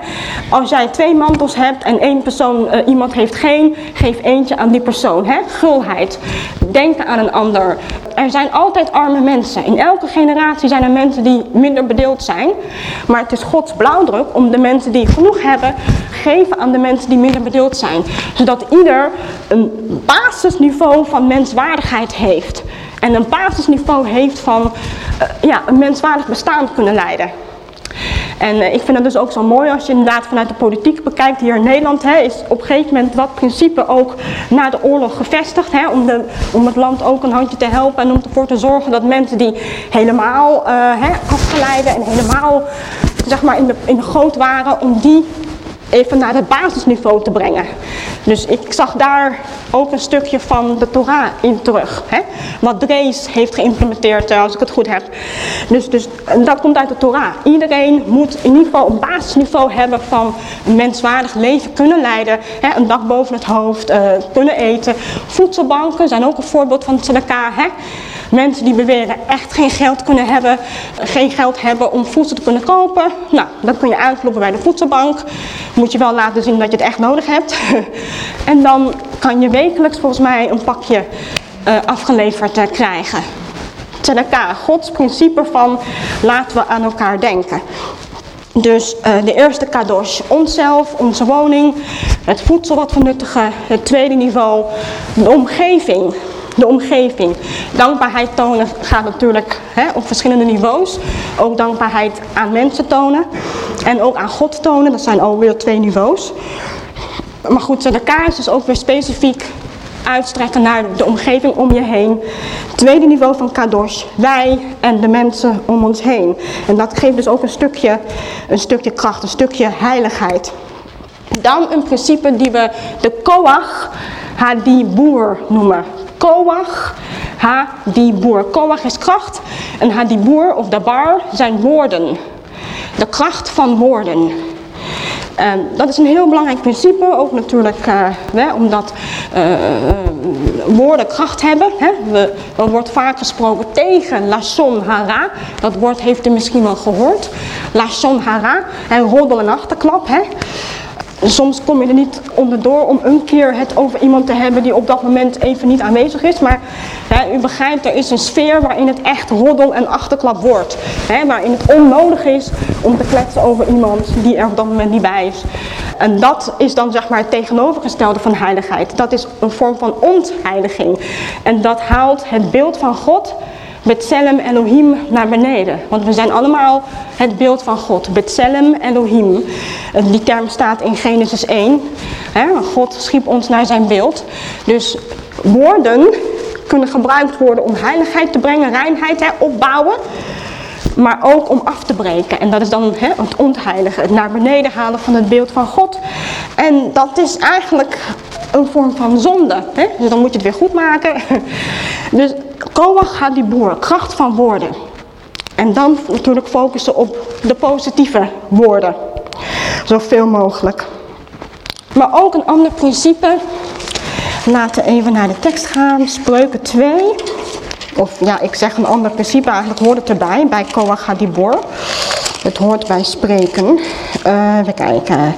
Als jij twee mantels hebt en één persoon, uh, iemand heeft geen, geef eentje aan die persoon. Hè? Gulheid, denken aan een ander. Er zijn altijd arme mensen. In elke generatie zijn er mensen die minder bedeeld zijn. Maar het is Gods blauwdruk om de mensen die genoeg hebben, geven aan de mensen die minder bedeeld zijn. Zodat ieder een basisniveau van menswaardigheid heeft. En een basisniveau heeft van uh, ja, een menswaardig bestaan kunnen leiden. En uh, ik vind het dus ook zo mooi als je inderdaad vanuit de politiek bekijkt. Hier in Nederland hè, is op een gegeven moment dat principe ook na de oorlog gevestigd. Hè, om, de, om het land ook een handje te helpen en om ervoor te zorgen dat mensen die helemaal uh, hè, afgeleiden en helemaal zeg maar in de, in waren, om die even naar het basisniveau te brengen. Dus ik zag daar ook een stukje van de Torah in terug. Hè? Wat Drees heeft geïmplementeerd, als ik het goed heb. Dus, dus dat komt uit de Torah. Iedereen moet in ieder geval een basisniveau hebben van een menswaardig leven kunnen leiden. Hè? Een dak boven het hoofd, uh, kunnen eten. Voedselbanken zijn ook een voorbeeld van tzedakah. Hè? Mensen die beweren echt geen geld kunnen hebben, geen geld hebben om voedsel te kunnen kopen. Nou, dan kun je aankloppen bij de voedselbank. Moet je wel laten zien dat je het echt nodig hebt. <laughs> en dan kan je wekelijks volgens mij een pakje uh, afgeleverd uh, krijgen. Tzedakah, Gods principe van laten we aan elkaar denken. Dus uh, de eerste kadosh, onszelf, onze woning, het voedsel wat we nuttigen. Het tweede niveau, de omgeving de omgeving. Dankbaarheid tonen gaat natuurlijk hè, op verschillende niveaus. Ook dankbaarheid aan mensen tonen. En ook aan God tonen, dat zijn alweer twee niveaus. Maar goed, de kaart is dus ook weer specifiek uitstrekken naar de omgeving om je heen. Tweede niveau van kadosh, wij en de mensen om ons heen. En dat geeft dus ook een stukje, een stukje kracht, een stukje heiligheid. Dan een principe die we de koach hadibur noemen. Koach, ha, die boer. Koach is kracht en ha, die boer of dabar zijn woorden. De kracht van woorden. Um, dat is een heel belangrijk principe, ook natuurlijk hè, omdat uh, uh, woorden kracht hebben. Hè. We, er wordt vaak gesproken tegen Lashon Hara. Dat woord heeft u misschien wel gehoord. Lashon Hara, en roddel en achterklap. Hè soms kom je er niet onderdoor om een keer het over iemand te hebben die op dat moment even niet aanwezig is. Maar hè, u begrijpt, er is een sfeer waarin het echt roddel en achterklap wordt. Hè, waarin het onnodig is om te kletsen over iemand die er op dat moment niet bij is. En dat is dan zeg maar het tegenovergestelde van heiligheid. Dat is een vorm van ontheiliging. En dat haalt het beeld van God Betselem Elohim naar beneden. Want we zijn allemaal het beeld van God. Betselem Elohim. Die term staat in Genesis 1. God schiep ons naar zijn beeld. Dus woorden kunnen gebruikt worden om heiligheid te brengen, reinheid, opbouwen. Maar ook om af te breken. En dat is dan het ontheiligen, het naar beneden halen van het beeld van God. En dat is eigenlijk een vorm van zonde. Dus dan moet je het weer goed maken. <laughs> Dus Koach gaat die kracht van woorden. En dan natuurlijk focussen op de positieve woorden. Zoveel mogelijk. Maar ook een ander principe. Laten we even naar de tekst gaan. Spreuken 2. Of ja, ik zeg een ander principe. Eigenlijk hoort het erbij. Bij Koach Hadibor. Het hoort bij spreken. Uh, even kijken.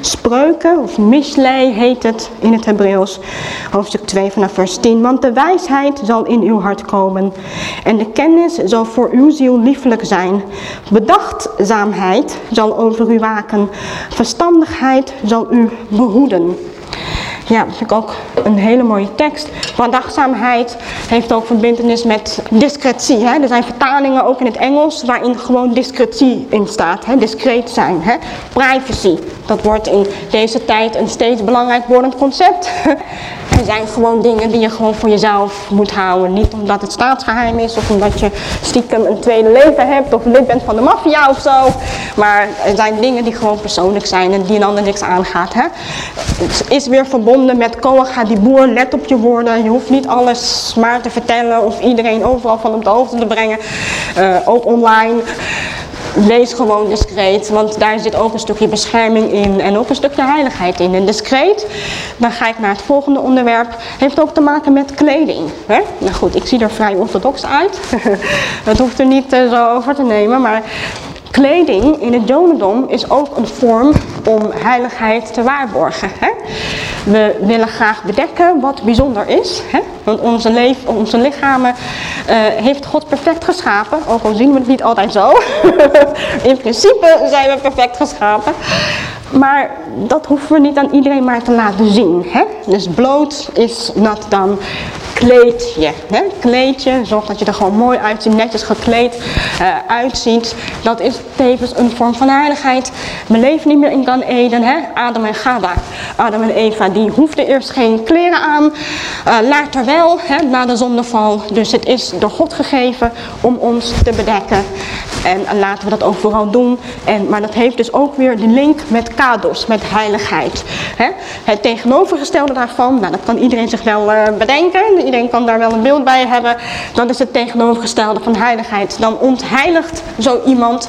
Spreuken, of Mishlei heet het in het Hebreeuws, hoofdstuk 2 vanaf vers 10. Want de wijsheid zal in uw hart komen en de kennis zal voor uw ziel liefelijk zijn. Bedachtzaamheid zal over u waken, verstandigheid zal u behoeden. Ja, dat vind ik ook een hele mooie tekst. Waardachzaamheid heeft ook verbindenis met discretie. Hè? Er zijn vertalingen ook in het Engels waarin gewoon discretie in staat. Hè? Discreet zijn. Hè? Privacy. Dat wordt in deze tijd een steeds belangrijk wordend concept. <laughs> Er zijn gewoon dingen die je gewoon voor jezelf moet houden. Niet omdat het staatsgeheim is of omdat je stiekem een tweede leven hebt of lid bent van de maffia of zo. Maar er zijn dingen die gewoon persoonlijk zijn en die een ander niks aangaat. Hè? Het is weer verbonden met Koach die boer, let op je woorden. Je hoeft niet alles maar te vertellen of iedereen overal van op de hoogte te brengen. Uh, ook online. Wees gewoon discreet, want daar zit ook een stukje bescherming in en ook een stukje heiligheid in. En discreet, dan ga ik naar het volgende onderwerp, heeft ook te maken met kleding. Hè? Nou goed, ik zie er vrij orthodox uit. <laughs> dat hoeft er niet uh, zo over te nemen, maar Kleding in het jodendom is ook een vorm om heiligheid te waarborgen. Hè? We willen graag bedekken wat bijzonder is. Hè? Want onze, leven, lichamen uh, heeft God perfect geschapen. Ook al zien we het niet altijd zo. <laughs> in principe zijn we perfect geschapen. Maar dat hoeven we niet aan iedereen maar te laten zien. Hè? Dus bloot is nat dan kleedje. Hè? Kleedje, zorg dat je er gewoon mooi uitziet, netjes gekleed uh, uitziet. Dat is tevens een vorm van heiligheid. We leven niet meer in Gan Eden, hè? Adam en Gada. Adam en Eva, die hoefden eerst geen kleren aan. Uh, later wel, hè? na de zondeval. Dus het is door God gegeven om ons te bedekken. En laten we dat ook vooral doen. En, maar dat heeft dus ook weer de link met kados, met heiligheid. Hè? Het tegenovergestelde daarvan, nou, dat kan iedereen zich wel uh, bedenken. Iedereen kan daar wel een beeld bij hebben. Dat is het tegenovergestelde van heiligheid. Dan ontheiligt zo iemand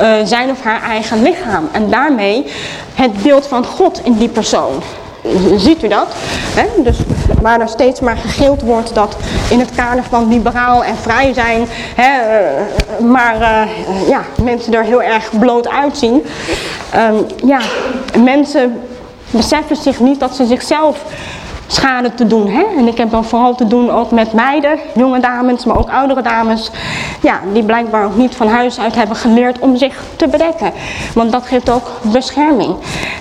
uh, zijn of haar eigen lichaam. En daarmee het beeld van God in die persoon. Ziet u dat? Hè? Dus waar er steeds maar gegild wordt dat in het kader van liberaal en vrij zijn, uh, maar uh, ja, mensen er heel erg bloot uitzien. Um, ja, mensen beseffen zich niet dat ze zichzelf schade te doen. Hè? En ik heb dan vooral te doen ook met meiden, jonge dames, maar ook oudere dames. Ja, die blijkbaar ook niet van huis uit hebben geleerd om zich te bedekken. Want dat geeft ook bescherming.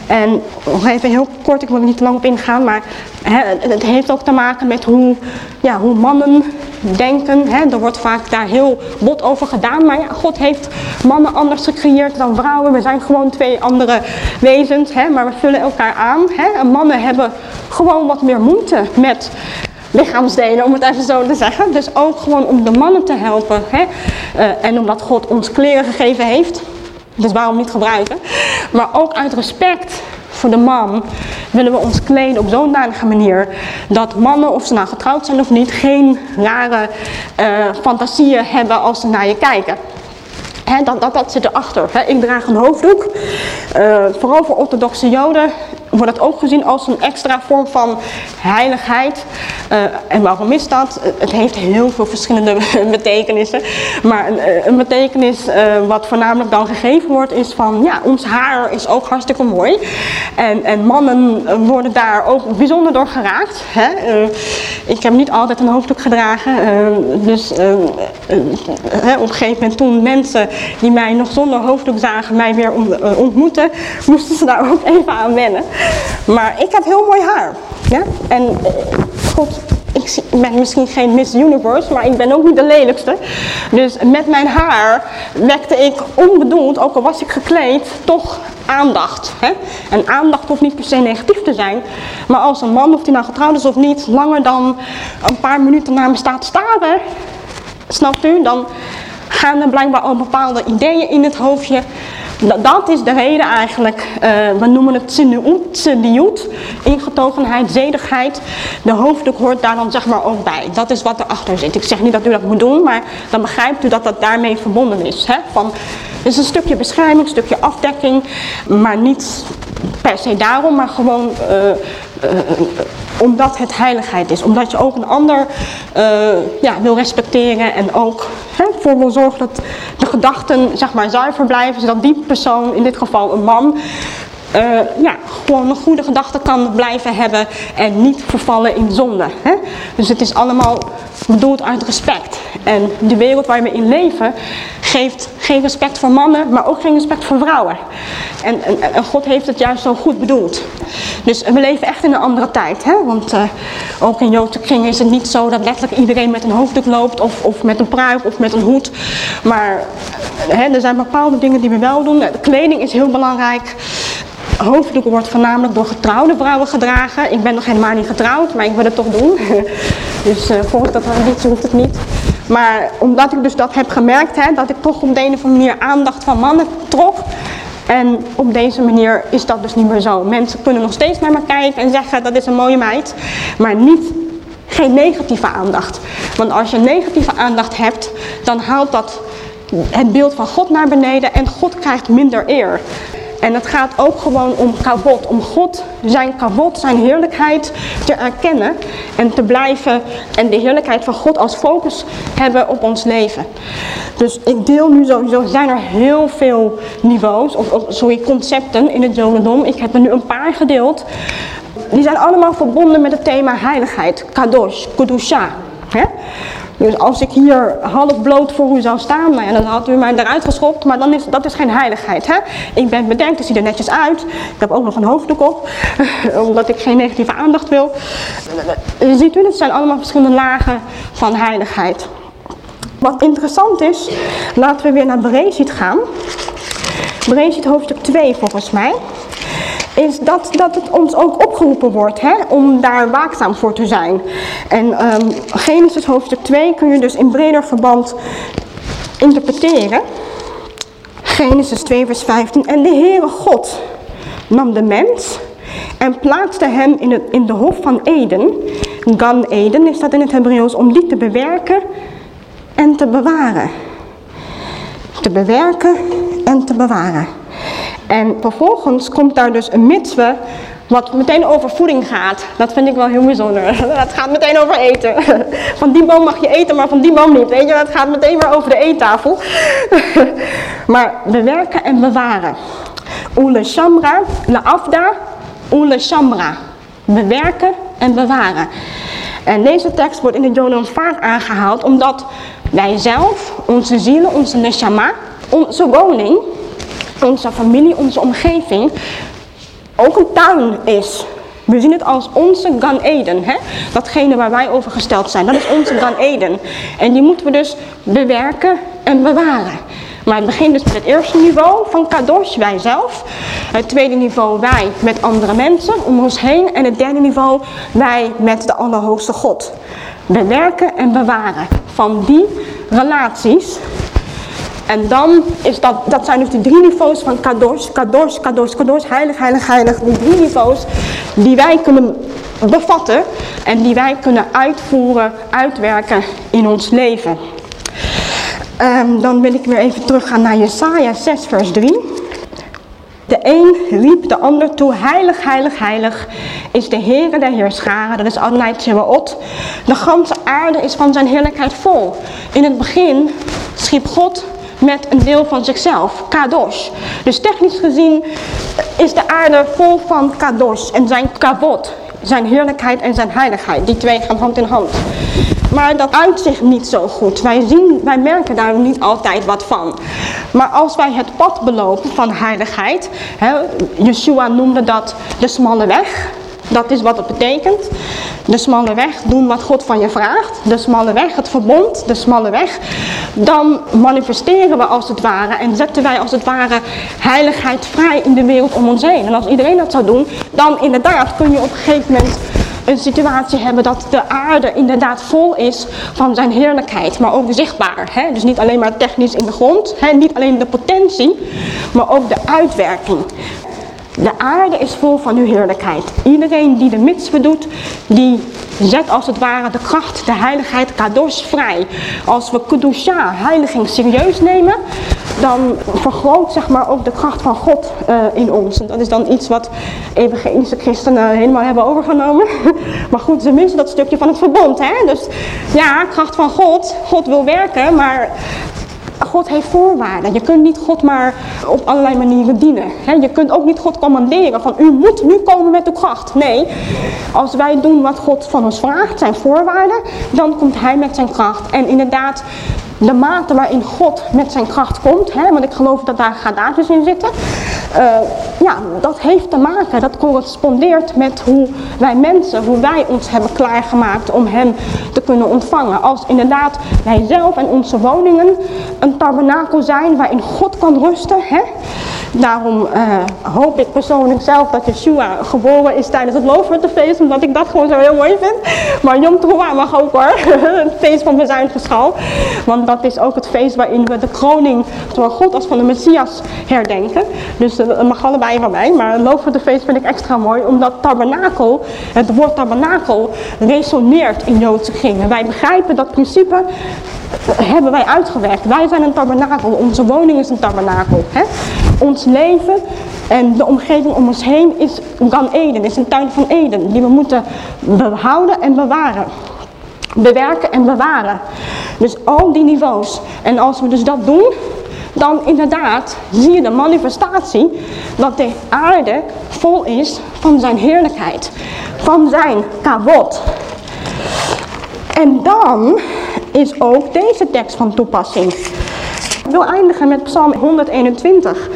En nog even heel kort, ik wil er niet te lang op ingaan, maar hè, het heeft ook te maken met hoe, ja, hoe mannen denken. Hè? Er wordt vaak daar heel bot over gedaan. Maar ja, God heeft mannen anders gecreëerd dan vrouwen. We zijn gewoon twee andere wezens. Hè? Maar we vullen elkaar aan. Hè? En mannen hebben gewoon wat meer moeite met lichaamsdelen, om het even zo te zeggen. Dus ook gewoon om de mannen te helpen. Hè? Uh, en omdat God ons kleren gegeven heeft. Dus waarom niet gebruiken? Maar ook uit respect voor de man willen we ons kleden op zo'n danige manier dat mannen, of ze nou getrouwd zijn of niet, geen rare uh, fantasieën hebben als ze naar je kijken. Dat, dat, dat zit erachter. He, ik draag een hoofddoek. Uh, vooral voor orthodoxe joden wordt dat ook gezien als een extra vorm van heiligheid. Uh, en waarom is dat? Het heeft heel veel verschillende <laughs> betekenissen. Maar een, eh, een betekenis uh, wat voornamelijk dan gegeven wordt is van... ja, ons haar is ook hartstikke mooi. En, en mannen worden daar ook bijzonder door geraakt. Hè? Ik heb niet altijd een hoofddoek gedragen. dus op een gegeven moment toen mensen die mij nog zonder hoofddoek zagen... mij weer ontmoeten, moesten ze daar ook <laughs> even aan wennen. Maar ik heb heel mooi haar. En eh, God, ik ben misschien geen Miss Universe, maar ik ben ook niet de lelijkste. Dus met mijn haar wekte ik onbedoeld, ook al was ik gekleed, toch aandacht. Hè? En aandacht hoeft niet per se negatief te zijn. Maar als een man, of die nou getrouwd is of niet, langer dan een paar minuten naar me staat staren, snapt u, dan gaan er blijkbaar al bepaalde ideeën in het hoofdje dat is de reden eigenlijk, uh, we noemen het tseniut, ingetogenheid, zedigheid. De hoofddoek hoort daar dan zeg maar ook bij. Dat is wat erachter zit. Ik zeg niet dat u dat moet doen, maar dan begrijpt u dat dat daarmee verbonden is. Hè? Van, het is een stukje bescherming, een stukje afdekking, maar niet per se daarom, maar gewoon uh, uh, omdat het heiligheid is. Omdat je ook een ander ja, wil respecteren en ook hè, voor wil zorgen dat de gedachten zeg maar, zuiver blijven. Zodat die persoon, in dit geval een man, uh, ja, gewoon een goede gedachte kan blijven hebben en niet vervallen in zonde. Hè? Dus het is allemaal bedoeld uit respect. En de wereld waar we in leven geeft geen respect voor mannen, maar ook geen respect voor vrouwen. En, en, en God heeft het juist zo goed bedoeld. Dus we leven echt in een andere tijd. Hè? Want uh, ook in Joodse kringen is het niet zo dat letterlijk iedereen met een hoofddoek loopt of, of met een pruik of met een hoed. Maar hè, er zijn bepaalde dingen die we wel doen. De kleding is heel belangrijk hoofddoek wordt voornamelijk door getrouwde vrouwen gedragen. Ik ben nog helemaal niet getrouwd, maar ik wil het toch doen. <laughs> dus uh, volgens dat traditie hoeft het niet. Maar omdat ik dus dat heb gemerkt, hè, dat ik toch op de een of andere manier aandacht van mannen trok. En op deze manier is dat dus niet meer zo. Mensen kunnen nog steeds naar me kijken en zeggen dat is een mooie meid. Maar niet, geen negatieve aandacht. Want als je negatieve aandacht hebt, dan haalt dat het beeld van God naar beneden en God krijgt minder eer. En het gaat ook gewoon om kavot, om God, zijn kavot, zijn heerlijkheid te erkennen en te blijven en de heerlijkheid van God als focus hebben op ons leven. Dus ik deel nu sowieso, zijn er heel veel niveaus, of, of sorry, concepten in het Jodendom. Ik heb er nu een paar gedeeld. Die zijn allemaal verbonden met het thema heiligheid, kadosh, kudusha. Dus als ik hier half bloot voor u zou staan, nou dan had u mij eruit geschopt, maar dan is, dat is geen heiligheid. Hè? Ik ben bedenkt, ik zie er netjes uit. Ik heb ook nog een hoofddoek op, <laughs> omdat ik geen negatieve aandacht wil. Ziet u, het zijn allemaal verschillende lagen van heiligheid. Wat interessant is, laten we weer naar Bereshit gaan. Bereshit hoofdstuk 2 volgens mij is dat, dat het ons ook opgeroepen wordt hè, om daar waakzaam voor te zijn. En um, Genesis hoofdstuk 2 kun je dus in breder verband interpreteren. Genesis 2 vers 15. En de Heere God nam de mens en plaatste hem in, het, in de hof van Eden. Gan Eden is dat in het Hebreeuws, om die te bewerken en te bewaren. Te bewerken en te bewaren. En vervolgens komt daar dus een mitzwe wat meteen over voeding gaat. Dat vind ik wel heel bijzonder. <laughs> Dat gaat meteen over eten. <laughs> Van die boom mag je eten, maar van die boom niet. Weet je, dat gaat meteen weer over de eettafel. <laughs> Maar bewerken en bewaren. Ule shamra, la afda, ule shamra. Bewerken en bewaren. En deze tekst wordt in de Jonan vaak aangehaald omdat wij zelf, onze zielen, onze neshama, onze woning onze familie, onze omgeving ook een tuin is. We zien het als onze Gan Eden. Hè? Datgene waar wij over gesteld zijn. Dat is onze Gan Eden. En die moeten we dus bewerken en bewaren. Maar het begint dus met het eerste niveau van Kadosh, wij zelf. Het tweede niveau, wij met andere mensen om ons heen. En het derde niveau, wij met de Allerhoogste God. Bewerken en bewaren van die relaties en dan is dat, dat zijn dus die drie niveaus van kadosh, kadosh, kadosh, kadosh, heilig, heilig, heilig. Die drie niveaus die wij kunnen bevatten en die wij kunnen uitvoeren, uitwerken in ons leven. Um, dan wil ik weer even teruggaan naar Jesaja 6 vers 3. De een riep de ander toe, heilig, heilig, heilig is de Heere der Heerscharen, dat is Adonai Tsebaot. De ganse aarde is van zijn heerlijkheid vol. In het begin schiep God met een deel van zichzelf, kadosh. Dus technisch gezien is de aarde vol van kadosh en zijn kavot, zijn heerlijkheid en zijn heiligheid. Die twee gaan hand in hand. Maar dat uitzicht niet zo goed. Wij, zien, wij merken daar niet altijd wat van. Maar als wij het pad belopen van heiligheid, hè, Yeshua noemde dat de smalle weg. Dat is wat het betekent. de smalle weg, doen wat God van je vraagt, de smalle weg, het verbond, de smalle weg, dan manifesteren we als het ware en zetten wij als het ware heiligheid vrij in de wereld om ons heen. En als iedereen dat zou doen, dan inderdaad kun je op een gegeven moment een situatie hebben dat de aarde inderdaad vol is van zijn heerlijkheid, maar ook zichtbaar. Hè? Dus niet alleen maar technisch in de grond, hè? niet alleen de potentie, maar ook de uitwerking. De aarde is vol van uw heerlijkheid. Iedereen die de mitzvah doet, die zet als het ware de kracht, de heiligheid, kadosh vrij. Als we kedusha, heiliging, serieus nemen, dan vergroot zeg maar ook de kracht van God uh, in ons. En dat is dan iets wat evangelische christenen helemaal hebben overgenomen. <laughs> maar goed, ze missen dat stukje van het verbond. Hè? Dus ja, kracht van God, God wil werken, maar God heeft voorwaarden. Je kunt niet God maar op allerlei manieren dienen. Je kunt ook niet God commanderen van u moet nu komen met uw kracht. Nee, als wij doen wat God van ons vraagt, zijn voorwaarden, dan komt hij met zijn kracht. En inderdaad, de mate waarin God met zijn kracht komt, hè, want ik geloof dat daar gradaties in zitten, uh, ja, dat heeft te maken, dat correspondeert met hoe wij mensen, hoe wij ons hebben klaargemaakt om hem te kunnen ontvangen. Als inderdaad wij zelf en onze woningen een tabernakel zijn waarin God kan rusten, hè, Daarom uh, hoop ik persoonlijk zelf dat Yeshua geboren is tijdens het Loofhuttenfeest, omdat ik dat gewoon zo heel mooi vind. Maar Yom mag ook hoor, <laughs> het feest van bezuinigschal. Want dat is ook het feest waarin we de kroning, zowel God als van de Messias, herdenken. Dus het mag allebei van mij, maar het Loofhuttenfeest vind ik extra mooi, omdat tabernakel, het woord tabernakel, resoneert in Joodse kringen. Wij begrijpen dat principe hebben wij uitgewerkt. Wij zijn een tabernakel, onze woning is een tabernakel. Hè? Ons leven en de omgeving om ons heen is Gan Eden, is een tuin van Eden, die we moeten behouden en bewaren. Bewerken en bewaren. Dus al die niveaus. En als we dus dat doen, dan inderdaad zie je de manifestatie dat de aarde vol is van zijn heerlijkheid, van zijn kavot. En dan is ook deze tekst van toepassing. Ik wil eindigen met Psalm 121.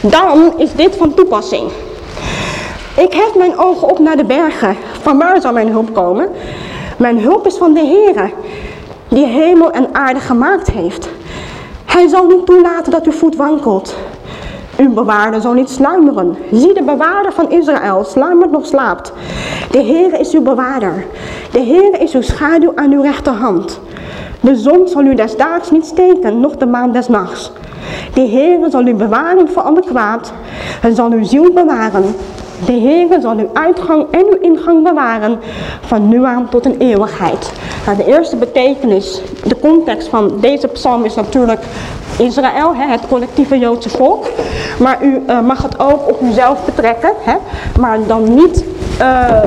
Dan is dit van toepassing. Ik hef mijn ogen op naar de bergen. Van waar zal mijn hulp komen? Mijn hulp is van de Heere, die hemel en aarde gemaakt heeft. Hij zal niet toelaten dat uw voet wankelt. Uw bewaarder zal niet sluimeren. Zie de bewaarder van Israël, sluimert nog slaapt. De Heere is uw bewaarder. De Heere is uw schaduw aan uw rechterhand. De zon zal u desdaags niet steken, noch de maan des nachts. De Heere zal u bewaren voor alle kwaad. Hij zal uw ziel bewaren. De Heere zal uw uitgang en uw ingang bewaren van nu aan tot een eeuwigheid. Nou, de eerste betekenis, de context van deze psalm is natuurlijk Israël, hè, het collectieve Joodse volk. Maar u uh, mag het ook op uzelf betrekken, hè, maar dan niet uh,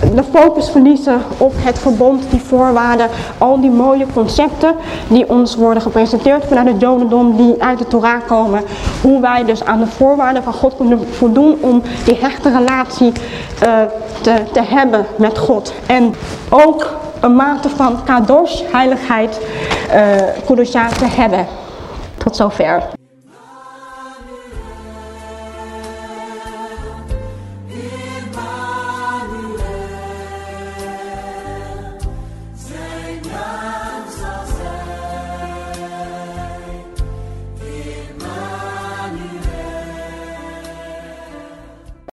de focus verliezen op het verbond, die voorwaarden, al die mooie concepten die ons worden gepresenteerd vanuit het Jodendom, die uit de Torah komen. Hoe wij dus aan de voorwaarden van God kunnen voldoen om die hechte relatie uh, te, te hebben met God. En ook een mate van kadosh, heiligheid, uh, te hebben. Tot zover.